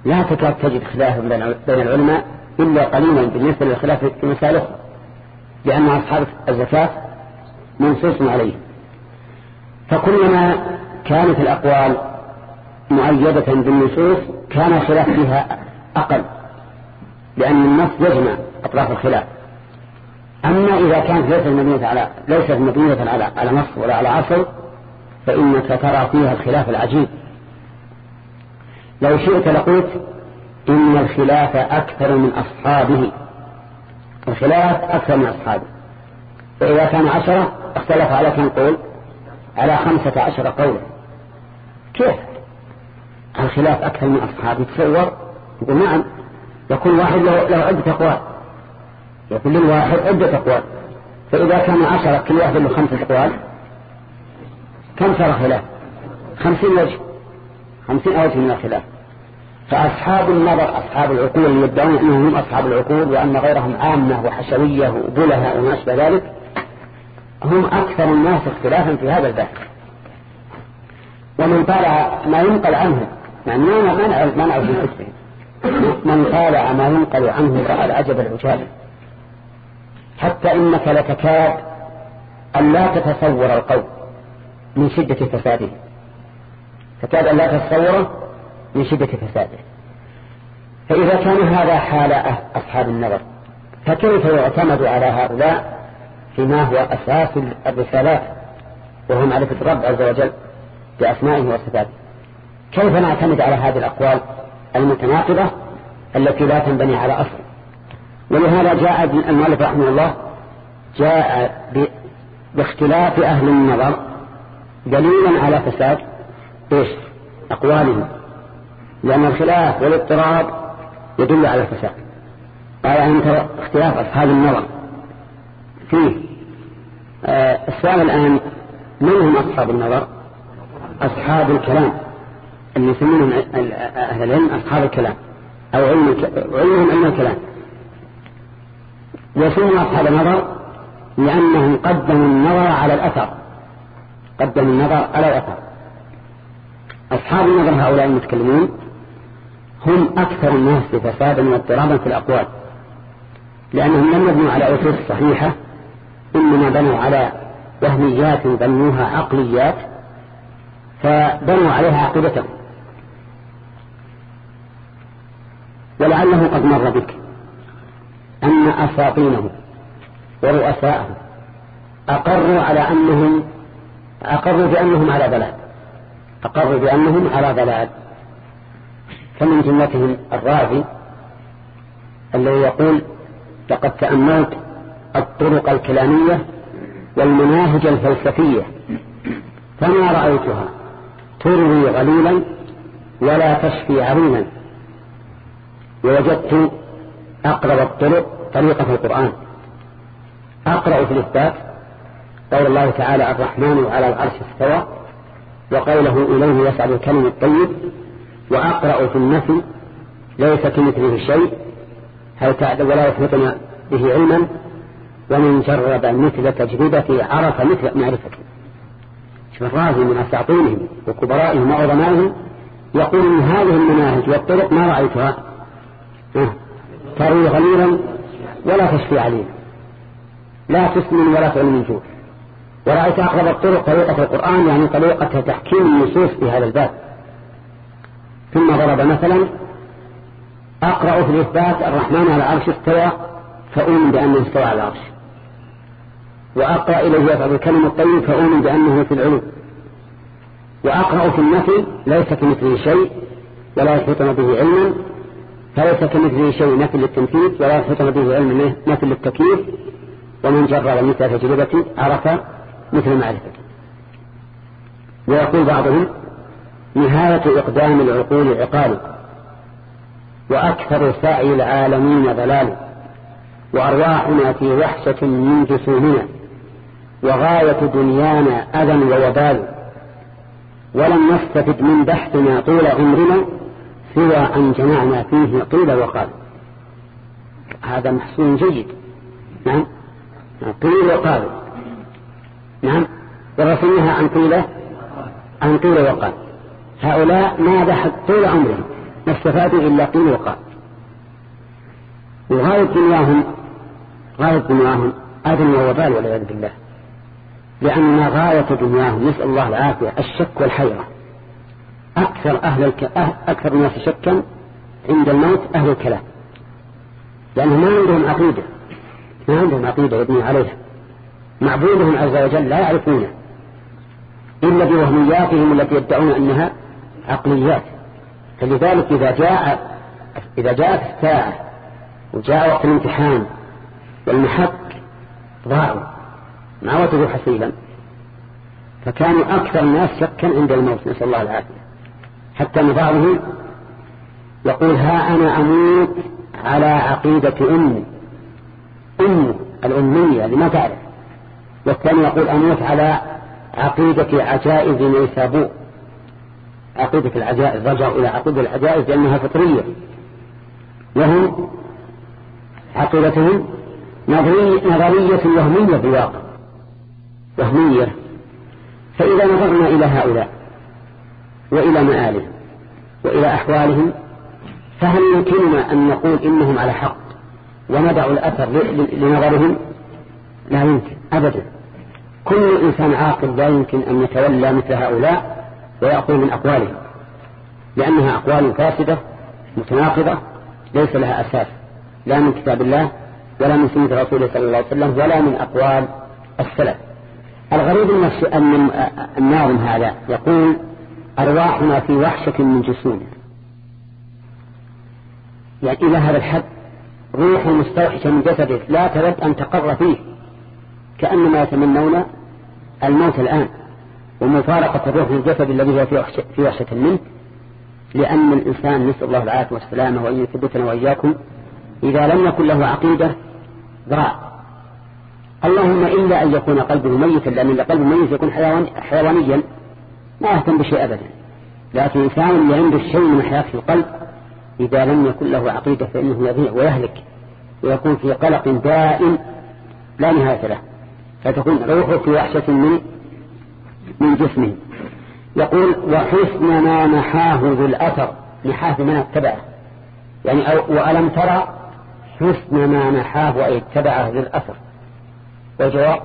لا تكاد تجد خلاف بين العلماء إلا قليلا بالنسبة للخلاف في مسائل أخرى لأن أصحاب الزكاة منصوص عليه فكلما كانت الأقوال مؤيدة بالنصوص كان الخلاف فيها أقل لأن النص يجمع أطراف الخلاف. أما إذا كانت ليست مبنية على ليست مبنية على على نص ولا على عصر فإنك ترى فيها الخلاف العجيب. لو شئت لقلت إن الخلاف أكثر من أصحابه. الخلاف أكثر من أصحابه. فإذا كان عشرة اختلف على كم قول؟ على خمسة عشر قولا. كيف؟ الخلاف أكثر من أصحابه؟ تصور. يقول نعم. وكل واحد له, عدة أقوال. يكون للواحد عدة أقوال. فإذا كان عشرة كل واحد له خمسة أقوال. كم صار خلاف؟ خمسين وجه. خمسين وجه من الخلاف. فأصحاب النظر أصحاب العقول اللي يدعون أنهم هم أصحاب العقول وأن غيرهم عامة وحشوية وبلها وما أشبه ذلك. هم أكثر الناس اختلافا في هذا الباب ومن طالع ما ينقل عنه يعني ما ما نعرف في كتبه من طالع ما ينقل عنه رأى العجب العجاب. حتى إنك لتكاد أن لا تتصور القول من شدة فساده. تكاد أن لا تتصوره من شدة فساده. فإذا كان هذا حال أصحاب النظر فكيف يعتمد على هؤلاء فيما هو أساس الرسالات وهو معرفة الرب عز وجل بأسمائه وصفاته؟ كيف نعتمد على هذه الأقوال المتناقضة التي لا تنبني على أصل؟ ولهذا جاء المؤلف رحمه الله جاء باختلاف أهل النظر دليلا على فساد إيش؟ أقوالهم. لأن الخلاف والاضطراب يدل على الفساد. قال أنت اختلاف أصحاب النظر. فيه. آه السؤال الآن من هم أصحاب النظر؟ أصحاب الكلام. اللي يسمونهم أهل العلم أصحاب الكلام. أو علم علمهم علم الكلام. وسموا أصحاب النظر لأنهم قدموا النظر على الأثر. قدموا النظر على الأثر. أصحاب النظر هؤلاء المتكلمون هم أكثر الناس فسادا واضطرابا في الأقوال لأنهم لم يبنوا على أسس صحيحة إنما بنوا على وهميات بنوها عقليات فبنوا عليها عقيدتهم. ولعله قد مر بك أن أساطينه ورؤساءه أقروا على أنهم أقروا بأنهم على ضلال أقروا بأنهم على ضلال. فمن جملتهم الرازي الذي يقول لقد تأملت الطرق الكلامية والمناهج الفلسفية فما رأيتها تروي غليلا ولا تشفي عرينا. ووجدت أقرب الطرق طريقة القرآن. أقرأ في الإثبات قول الله تعالى الرحمن على العرش استوى. وقوله إليه يسعد الكلم الطيب وأقرأ في النفي ليس كمثله شيء هل تعلم ولا يحيطنا به علما؟ ومن جرب مثل تجربتي عرف مثل معرفتي. شوف من أساطينهم وكبرائهم وعظمائهم يقول من هذه المناهج والطرق ما رأيتها. تروي غليلا ولا تشفي عليلا. لا تسمن ولا تعلم من جوع. ورأيت أقرب الطرق طريقة القرآن يعني طريقة تحكيم النصوص في هذا الباب. ثم ضرب مثلا أقرأ في الإثبات الرحمن على العرش استوى فأؤمن بأنه استوى على العرش. وأقرأ إليه يفعل الكلم الطيب فأؤمن بأنه في العلو. وأقرأ في النفي ليس كمثله شيء ولا يحيطنا به علما. فليس كمثله شيء نفي للتنفيذ ولا يحيطنا به علم نفي للتكييف. ومن جرب مثل تجربة عرف مثل معرفته ويقول بعضهم نهاية إقدام العقول عقال وأكثر سعي العالمين ضلال وأرواحنا في وحشة من جسومنا وغاية دنيانا أذى ووبال. ولم نستفد من بحثنا طول عمرنا سوى أن جمعنا فيه قيل وقال. هذا محسون جيد. نعم. قيل وقال. نعم. ورسمها عن قيل عن قيل وقال هؤلاء ما بحث طول عمرهم. ما استفادوا إلا قيل وقال وغاية دنياهم غاية دنياهم أذن ووبال والعياذ بالله. لأن غاية دنياهم نسأل الله العافية الشك والحيرة. أكثر أهل الك... أه- أكثر الناس شكا عند الموت أهل الكلام. لأنهم ما عندهم عقيدة. ما عندهم عقيدة يبني عليها. معبودهم عز وجل لا يعرفونه إلا بوهمياتهم التي يدعون أنها عقليات. فلذلك إذا جاء إذا جاءت الساعة وجاء وقت الامتحان والمحك ضاعوا ما وجدوا حسيبا فكانوا أكثر الناس شكا عند الموت نسأل الله العافية. حتى أن بعضهم يقول ها أنا أموت على عقيدة أمي أمه الأمية اللي ما تعرف. والثاني يقول أموت على عقيدة عجائز نيسابور عقيدة العجائز رجعوا إلى عقيدة العجائز لأنها فطرية. وهم عقيدتهم نظرية وهمية في الواقع. وهمية فإذا نظرنا إلى هؤلاء وإلى مآلهم وإلى أحوالهم فهل يمكننا أن نقول إنهم على حق وندع الأثر لنظرهم؟ لا يمكن. أبدا. كل إنسان عاقل لا يمكن أن يتولى مثل هؤلاء ويأخذ من أقوالهم لأنها أقوال فاسدة متناقضة ليس لها أساس لا من كتاب الله ولا من سنة رسوله صلى الله عليه وسلم ولا من أقوال السلف. الغريب أن الناظم هذا يقول أرواحنا في وحشة من جسومنا يعني إلى هذا الحد روح مستوحشة من جسده لا تود أن تقر فيه كأنما يتمنون الموت الآن ومفارقة الروح من الجسد الذي هو في وحشة منه لأن الإنسان نسأل الله العافية والسلامة وأن يثبتنا وإياكم إذا لم يكن له عقيدة ضراع اللهم إلا أن يكون قلبه ميتا لأن القلب ميت يكون حيوان حيوانيا ما يهتم بشيء أبدا. لكن إنسان اللي عنده شيء من حياة القلب إذا لم يكن له عقيدة فإنه يضيع ويهلك ويكون في قلق دائم لا نهاية له. فتكون روحه في وحشة من من جسمه. يقول وحسن ما نحاه ذو الأثر. نحاه من اتبعه يعني وألم ترى حسن ما نحاه أي اتبعه ذو الأثر. والجواب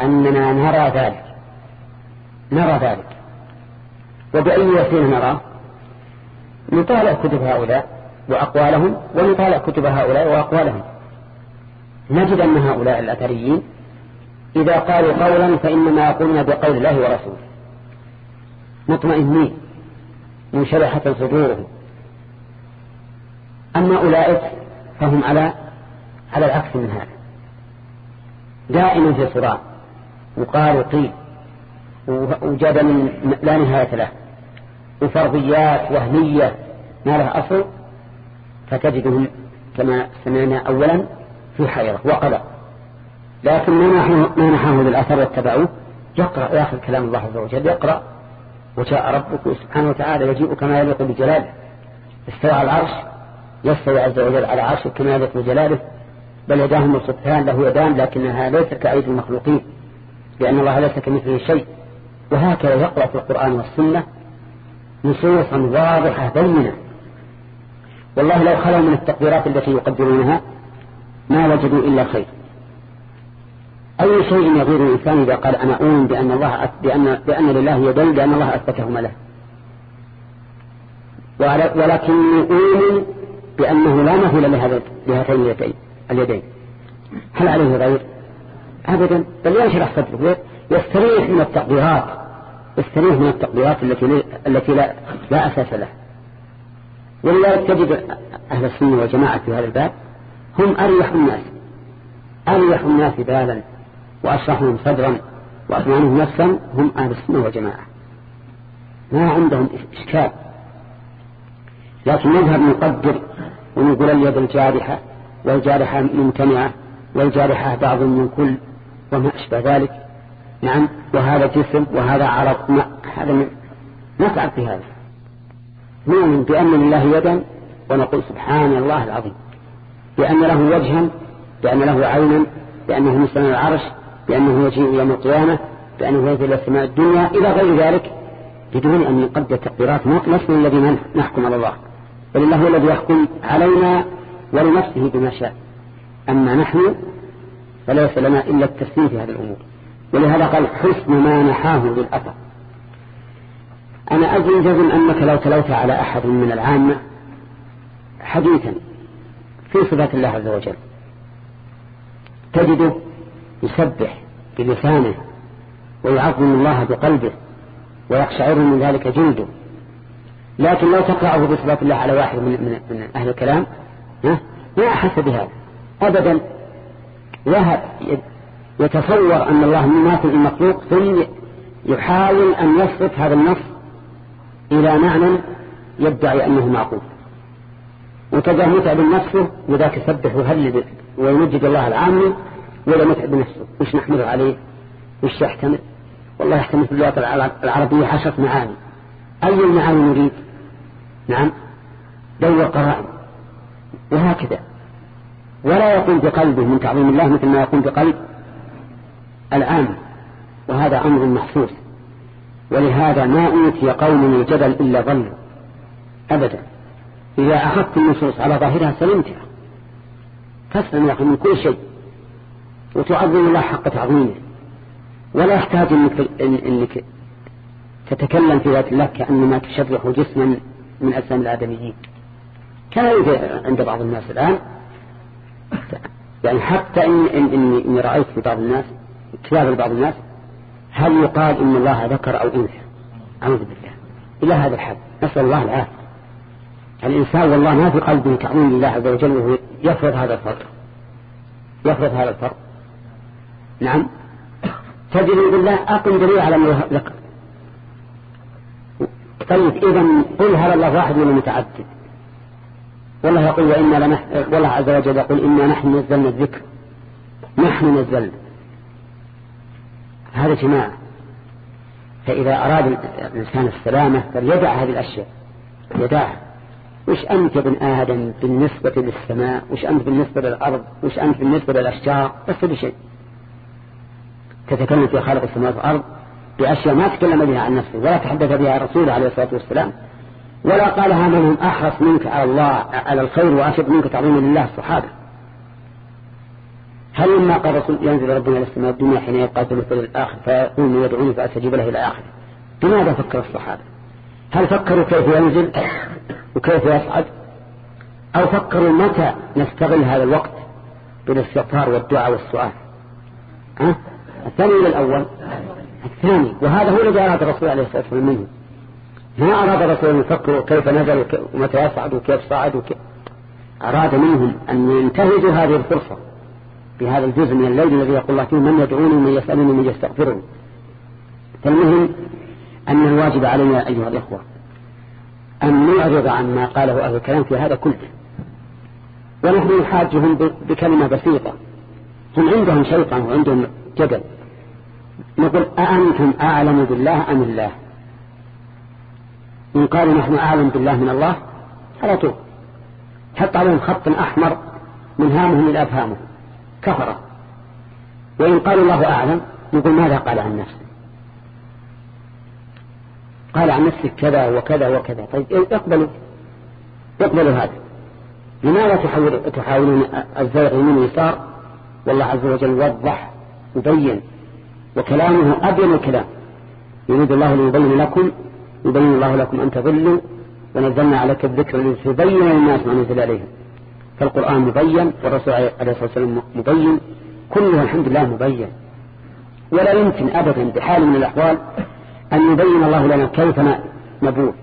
أننا نرى ذلك. نرى ذلك. وبأي وسيلة نرى؟ نطالع كتب هؤلاء وأقوالهم ونطالع كتب هؤلاء وأقوالهم. نجد أن هؤلاء الأثريين إذا قالوا قولا فإنما يقولون بقول الله ورسوله. مطمئنين منشرحة صدورهم. أما أولئك فهم على على العكس من هذا. دائما في صراع وقال وقيل وجدل لا نهاية له. وفرضيات وهمية ما لها أصل فتجدهم كما سمعنا أولا في حيرة وقلق لكن ما نحاه بالأثر واتبعوه يقرأ يأخذ كلام الله عز وجل يقرأ. وجاء ربك سبحانه وتعالى يجيء كما يليق بجلاله. استوى على العرش. يستوي عز وجل على عرشه كما يليق بجلاله. بل يداه مبسوطتان له يدان لكنها ليست كأيدي المخلوقين. لأن الله ليس كمثله شيء. وهكذا يقرأ في القرآن والسنة نصوصا واضحة بينة. والله لو خلوا من التقديرات التي يقدرونها ما وجدوا إلا خير. أي شيء يغير الإنسان إذا قال أنا أؤمن بأن الله بأن, بأن لله يدين لأن الله أثبتهما له ولكني أؤمن بأنه لا مثل لهاتين اليدين اليدين. هل عليه غير؟ أبدا. بل ينشرح صدره يستريح من التقديرات. يستريح من التقديرات التي التي لا, لا أساس لها. ولذلك تجد أهل السنة والجماعة في هذا الباب هم أريح الناس. أريح الناس بالا وأشرحهم صدرا وأطمئنهم نفسا هم أهل السنة والجماعة. ما عندهم إشكال. لكن نذهب نقدر ونقول اليد الجارحة والجارحة ممتنعة والجارحة بعض من كل وما أشبه ذلك. نعم وهذا جسم وهذا عرق ما هذا من نفعل في هذا. نؤمن بأن لله يدا ونقول سبحان الله العظيم. بأن له وجها بأن له عينا بأنه مستمع العرش بأنه يجيء يوم القيامة بأنه إلى السماء الدنيا إلى غير ذلك بدون أن يقدر تقديرات نحن الذي نحكم على الله. بل الله هو الذي يحكم علينا ولنفسه بما شاء. أما نحن فليس لنا إلا التسليم في هذه الأمور. ولهذا قال حسن ما نحاه بالأثر. أنا أجل جزم أنك لو تلوت على أحد من العامة حديثا في صفات الله عز وجل. تجده يسبح بلسانه ويعظم الله بقلبه ويقشعر من ذلك جلده. لكن لو تقرأه بصفات الله على واحد من, من, من أهل الكلام ما أحس بهذا. أبدا يتصور أن الله مماثل المخلوق ثم يحاول أن يصرف هذا النص إلى معنى يدعي أنه معقول. وتلقاه متعب نفسه وذاك يسبح ويهلل ويمجد الله العامي ولا متعب نفسه وش نحمله عليه وش يحتمل. والله يحتمل في اللغة العربية عشرة معاني. أي المعاني نريد؟ نعم. دور قرائن. وهكذا. ولا يكون في قلبه من تعظيم الله مثل ما يكون في قلب العام. وهذا أمر محسوس ولهذا ما أوتي قوم الجبل إلا ظلوا. أبدا. إذا أخذت النصوص على ظاهرها سلمتها تسلم أخي من كل شيء وتعظم الله حق تعظيمه. ولا يحتاج إنك, إنك تتكلم في ذات الله كأنما تشرح جسما من أجسام الآدميين. كما عند بعض الناس الآن. يعني حتى إن إني, إني رأيت في بعض الناس كتاب بعض الناس هل يقال إن الله ذكر أو أنثى؟ أعوذ بالله. إلى هذا الحد. نسأل الله العافية. الإنسان والله ما في قلبه تعظيم لله عز وجل وهو يفرض هذا الفرق يفرض هذا الفرق نعم. تجري بالله أقم دليل على ذكر طيب إذا قل هل الله واحد ولا متعدد والله يقول وإنا لنح... والله عز وجل يقول إنا نحن نزلنا الذكر. نحن نزلنا. هذا جماعة. فإذا أراد الإنسان السلامة فليدع هذه الأشياء. يدعها. وش أنت ابن آدم بالنسبة للسماء؟ وش أنت بالنسبة للأرض؟ وش أنت بالنسبة للأشجار؟ بس بشيء تتكلم في خالق السماوات والأرض بأشياء ما تكلم بها عن نفسه ولا تحدث بها رسوله عليه الصلاة والسلام ولا قالها من هم أحرص منك على الله على الخير وأشد منك تعظيما لله الصحابة هل لما قال رسول ينزل ربنا إلى السماء الدنيا حين يبقى ثلث الآخر فيقول يدعوني فأستجيب له إلى آخره؟ بماذا فكر الصحابة؟ هل فكروا كيف ينزل؟ وكيف يصعد؟ أو فكروا متى نستغل هذا الوقت بالاستغفار والدعاء والسؤال؟ ها؟ الثاني إلى الأول. الثاني. وهذا هو الذي أراد الرسول عليه الصلاة والسلام منه. ما أراد الرسول أن يفكروا كيف نزل ومتى يصعد وكيف صعد وكيف أراد منهم أن ينتهزوا هذه الفرصة بهذا الجزء من الليل الذي يقول الله فيه من يدعوني ومن يسألني ومن يستغفرني فالمهم أن الواجب علينا أيها الإخوة أن نعرض عن ما قاله أهل الكلام في هذا كله. ونحن نحاجهم بكلمة بسيطة. هم عندهم شيطان وعندهم جدل. نقول أأنتم أعلم بالله أم الله؟ إن قالوا نحن أعلم بالله من الله على طول حط عليهم خط أحمر من هامهم إلى أفهامهم. كفر. وإن قالوا الله أعلم نقول ماذا قال عن نفسه؟ قال عن نفسك كذا وكذا وكذا. طيب اقبلوا. اقبلوا هذا. لماذا تحاولون الزيغ من يسار؟ والله عز وجل وضح وبين وكلامه أبين الكلام. يريد الله ليبين لكم يبين الله لكم أن تضلوا ونزلنا عليك الذكر لتبين للناس ما نزل عليهم. فالقرآن مبين والرسول عليه الصلاة والسلام مبين. كله الحمد لله مبين. ولا يمكن أبدا بحال من الأحوال أن يبين الله لنا كيف نبوح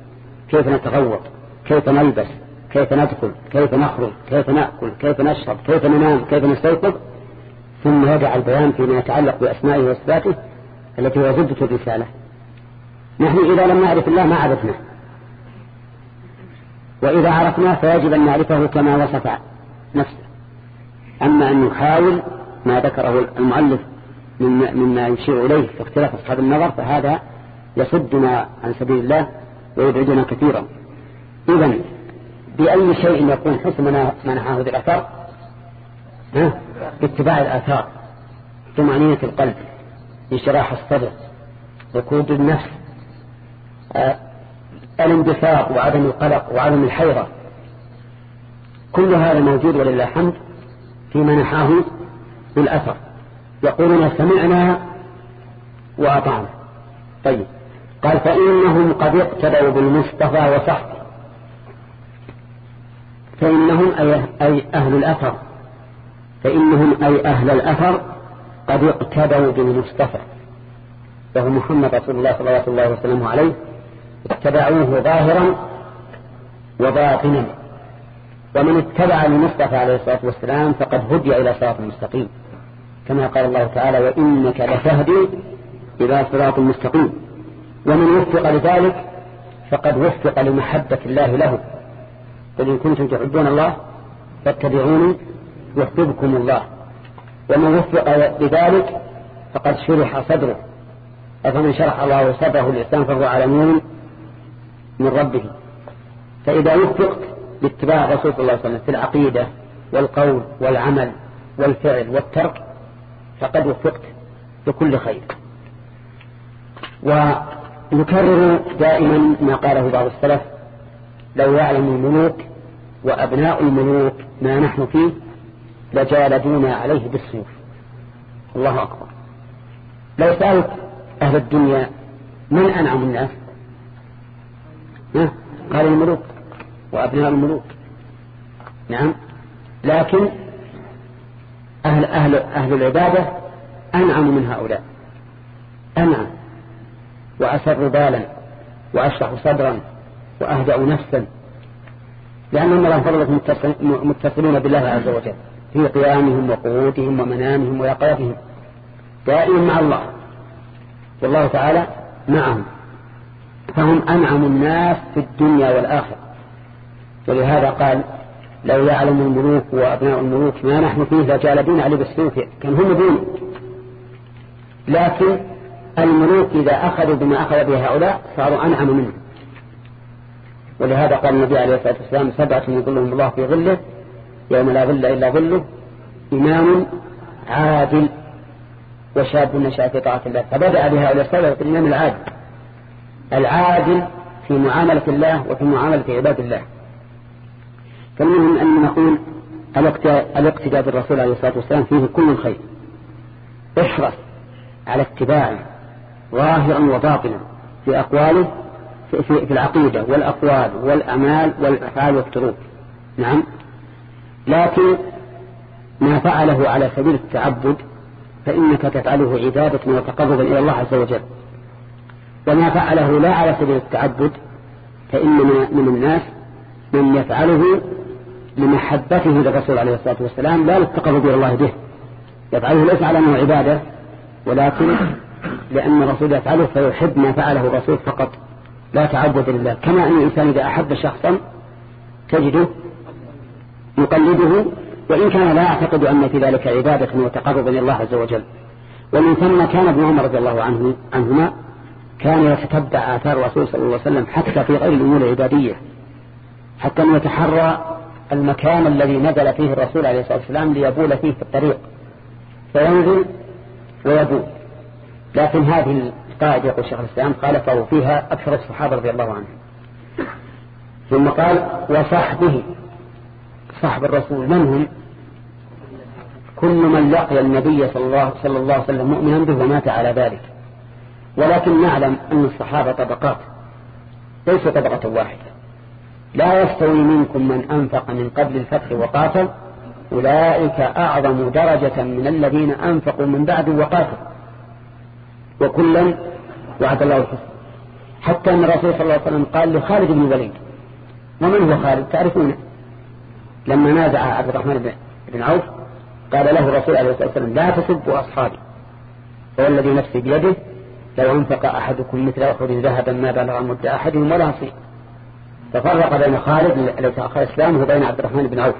كيف نتغوط كيف نلبس كيف ندخل كيف نخرج كيف نأكل كيف نشرب كيف ننام كيف نستيقظ. ثم يدع البيان فيما يتعلق بأسمائه وصفاته التي هو زبدة الرسالة. نحن إذا لم نعرف الله ما عرفناه وإذا عرفناه فيجب أن نعرفه كما وصف نفسه. أما أن نحاول ما ذكره المؤلف مما يشير إليه في اختلاف أصحاب النظر فهذا يصدنا عن سبيل الله ويبعدنا كثيرا. إذا بأي شيء يكون حسن منحه ذي الأثر باتباع الآثار طمأنينة القلب انشراح الصدر ركود النفس آه، وعدم القلق وعدم الحيرة. كل هذا موجود ولله الحمد في منحاه بالأثر يقولون سمعنا وأطعنا. طيب. قال فإنهم قد اقتدوا بالمصطفى وصحبه فإنهم أي أهل الأثر. فإنهم أي أهل الأثر قد اقتدوا بالمصطفى. وهو محمد رسول الله صلى الله عليه وسلم عليه. اتبعوه ظاهرا وباطنا. ومن اتبع المصطفى عليه الصلاة والسلام فقد هدي إلى صراط مستقيم. كما قال الله تعالى وإنك لتهدي إلى صراط مستقيم. ومن وفق لذلك فقد وفق لمحبة الله له. قل إن كنتم تحبون الله فاتبعوني يحببكم الله. ومن وفق لذلك فقد شرح صدره. أفمن شرح الله صدره الإسلام فهو على نور من ربه. فإذا وفقت لاتباع الرسول صلى الله عليه وسلم في العقيدة والقول والعمل والفعل والترك فقد وفقت لكل خير. ونكرر دائما ما قاله بعض السلف لو يعلم الملوك وأبناء الملوك ما نحن فيه لجالدونا عليه بالسيوف. الله أكبر. لو سألت أهل الدنيا من أنعم الناس؟ قال الملوك وأبناء الملوك. نعم. لكن أهل, أهل, أهل العبادة أنعم من هؤلاء. أنعم. وأسر بالا وأشرح صدرا وأهدأ نفسا. لأنهم لهم فضلة متصلون بالله عز وجل في قيامهم وقعودهم ومنامهم ويقظتهم دائما مع الله. والله تعالى معهم. فهم أنعم الناس في الدنيا والآخرة. ولهذا قال لو يعلم الملوك وأبناء الملوك ما نحن فيه لجالدون عليه بالسيوف كان هم دون لكن الملوك إذا أخذوا بما أخذ به هؤلاء صاروا أنعم منهم. ولهذا قال النبي عليه الصلاة والسلام سبعة يظلهم الله في ظله يوم لا ظل إلا ظله إمام عادل وشاب نشأ في طاعة الله. فبدأ بهؤلاء السبعة الإمام العادل. العادل في معاملة الله وفي معاملة عباد الله. فالمهم أن نقول الاقتداء بالرسول عليه الصلاة والسلام فيه كل الخير احرص على اتباعه. ظاهرا وباطنا في أقواله في, في, العقيدة والأقوال والأعمال والأفعال والتروك نعم. لكن ما فعله على سبيل التعبد فإنك تفعله عبادة وتقربا إلى الله عز وجل. وما فعله لا على سبيل التعبد فإن من الناس من يفعله لمحبته للرسول عليه الصلاة والسلام لا للتقرب إلى الله به. يفعله ليس على أنه عبادة ولكن لأن الرسول يفعله فيحب ما فعله الرسول فقط. لا تعبد لله. كما أن الإنسان إذا أحب شخصا تجده يقلده وإن كان لا يعتقد أن في ذلك عبادة وتقرب إلى الله عز وجل. ومن ثم كان ابن عمر رضي الله عنه عنهما كان يتتبع آثار الرسول صلى الله عليه وسلم حتى في غير الأمور العبادية. حتى أن يتحرى المكان الذي نزل فيه الرسول عليه الصلاة والسلام ليبول فيه في الطريق. فينزل ويبول. لكن هذه القاعدة يقول شيخ الإسلام خالفه فيها أكثر الصحابة رضي الله عنهم. ثم قال وصحبه صحب الرسول من هم؟ كل من لقي النبي صلى الله, صلى الله عليه وسلم مؤمنا به ومات على ذلك. ولكن نعلم أن الصحابة طبقات ليس طبقة واحدة. لا يستوي منكم من أنفق من قبل الفتح وقاتل أولئك أعظم درجة من الذين أنفقوا من بعد وقاتل. وكلا وعد الله الحسن حتى أن الرسول صلى الله عليه وسلم قال لخالد بن الوليد. ومن هو خالد؟ تعرفونه. لما نازع عبد الرحمن بن عوف قال له الرسول عليه الصلاة والسلام لا تسبوا أصحابي. هو الذي نفسي بيده لو أنفق أحدكم مثل أحد ذهبا ما بلغ مد أحدهم ولا نصيب. ففرق بين خالد الذي تأخر إسلامه وبين عبد الرحمن بن عوف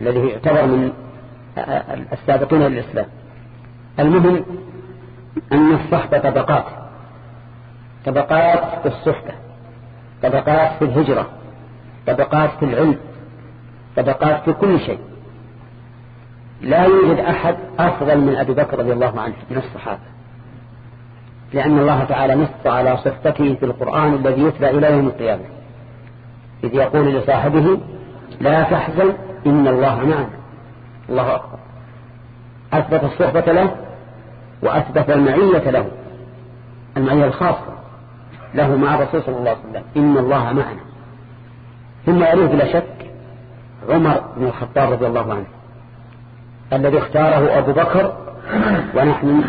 الذي يعتبر من السابقين للإسلام. المهم أن الصحبة طبقات. طبقات في الصحبة. طبقات في الهجرة. طبقات في العلم. طبقات في كل شيء. لا يوجد أحد أفضل من أبي بكر رضي الله عنه من الصحابة. لأن الله تعالى نص على صحبته في القرآن الذي يتبع إلى يوم القيامة. إذ يقول لصاحبه لا تحزن إن الله معنا. الله أكبر. أثبت الصحبة له وأثبت المعية له المعية الخاصة له مع الرسول صلى الله عليه وسلم. إن الله معنا. ثم يليه بلا شك عمر بن الخطاب رضي الله عنه الذي اختاره أبو بكر ونحن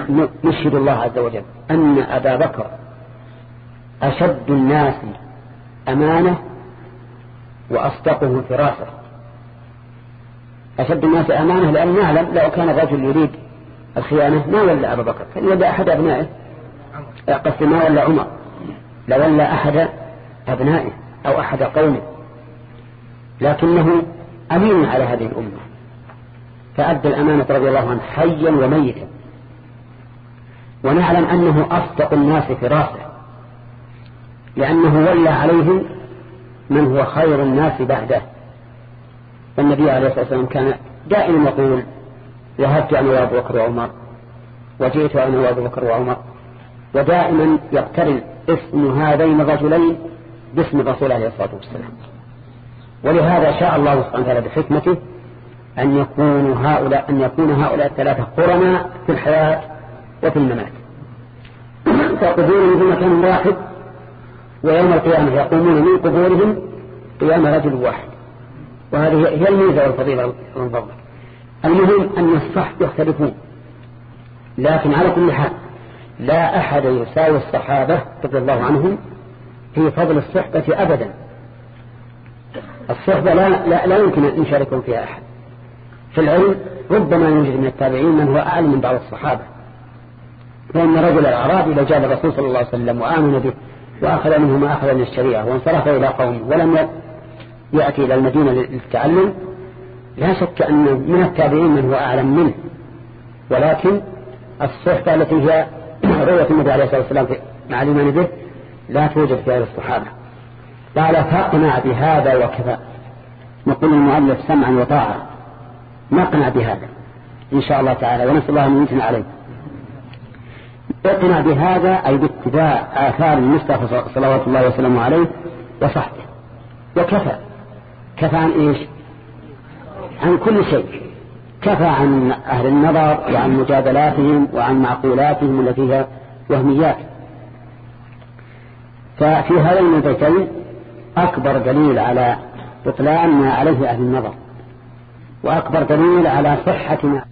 نشهد الله عز وجل أن أبا بكر أشد الناس أمانة وأصدقهم فراسة أشد الناس أمانة لأن نعلم لو كان الرجل يريد الخيانة ما ولا أبا بكر كان يولى أحد أبنائه؟ قصد ما ولا عمر. لولى أحد أبنائه أو أحد قومه. لكنه أمين على هذه الأمة. فأدى الأمانة رضي الله عنه حيا وميتا. ونعلم أنه أصدق الناس في راسه. لأنه ولى عليهم من هو خير الناس بعده. فالنبي عليه الصلاة والسلام كان دائما يقول ذهبت أنا وأبو بكر وعمر وجئت أنا وأبو بكر وعمر ودائما يقترن اسم هذين الرجلين باسم الرسول عليه الصلاة والسلام. ولهذا شاء الله سبحانه وتعالى بحكمته أن يكونوا هؤلاء أن يكون هؤلاء الثلاثة قرناء في الحياة وفي الممات. فقبورهم في مكان واحد ويوم القيامة يقومون من قبورهم قيام رجل واحد. وهذه هي الميزة والفضيلة والفضل. المهم أن الصحب يختلفون. لكن على كل حال لا أحد يساوي الصحابة رضي الله عنهم في فضل الصحبة أبدا. الصحبة لا, لا, لا يمكن أن يشاركهم فيها أحد. في العلم ربما يوجد من التابعين من هو أعلم من بعض الصحابة. فإن رجل الأعرابي لو جاء الرسول صلى الله عليه وسلم وآمن به وأخذ منه ما أخذ من الشريعة وانصرف إلى قومه ولم يأتي إلى المدينة للتعلم لا شك أن من التابعين من هو أعلم منه. ولكن الصحبة التي هي رؤية النبي عليه الصلاة والسلام مع الإيمان به لا توجد في هذه الصحابة. قال فاقنع بهذا وكفى نقول المؤلف سمعا وطاعة. نقنع بهذا إن شاء الله تعالى ونسأل الله أن يمتن عليه. اقنع بهذا أي باتباع آثار المصطفى صلوات الله وسلامه عليه وصحبه. وكفى. كفى عن إيش؟ عن كل شيء كفى عن أهل النظر وعن مجادلاتهم وعن معقولاتهم التي هي وهميات. ففي هذين البيتين أكبر دليل على بطلان ما عليه أهل النظر وأكبر دليل على صحة ما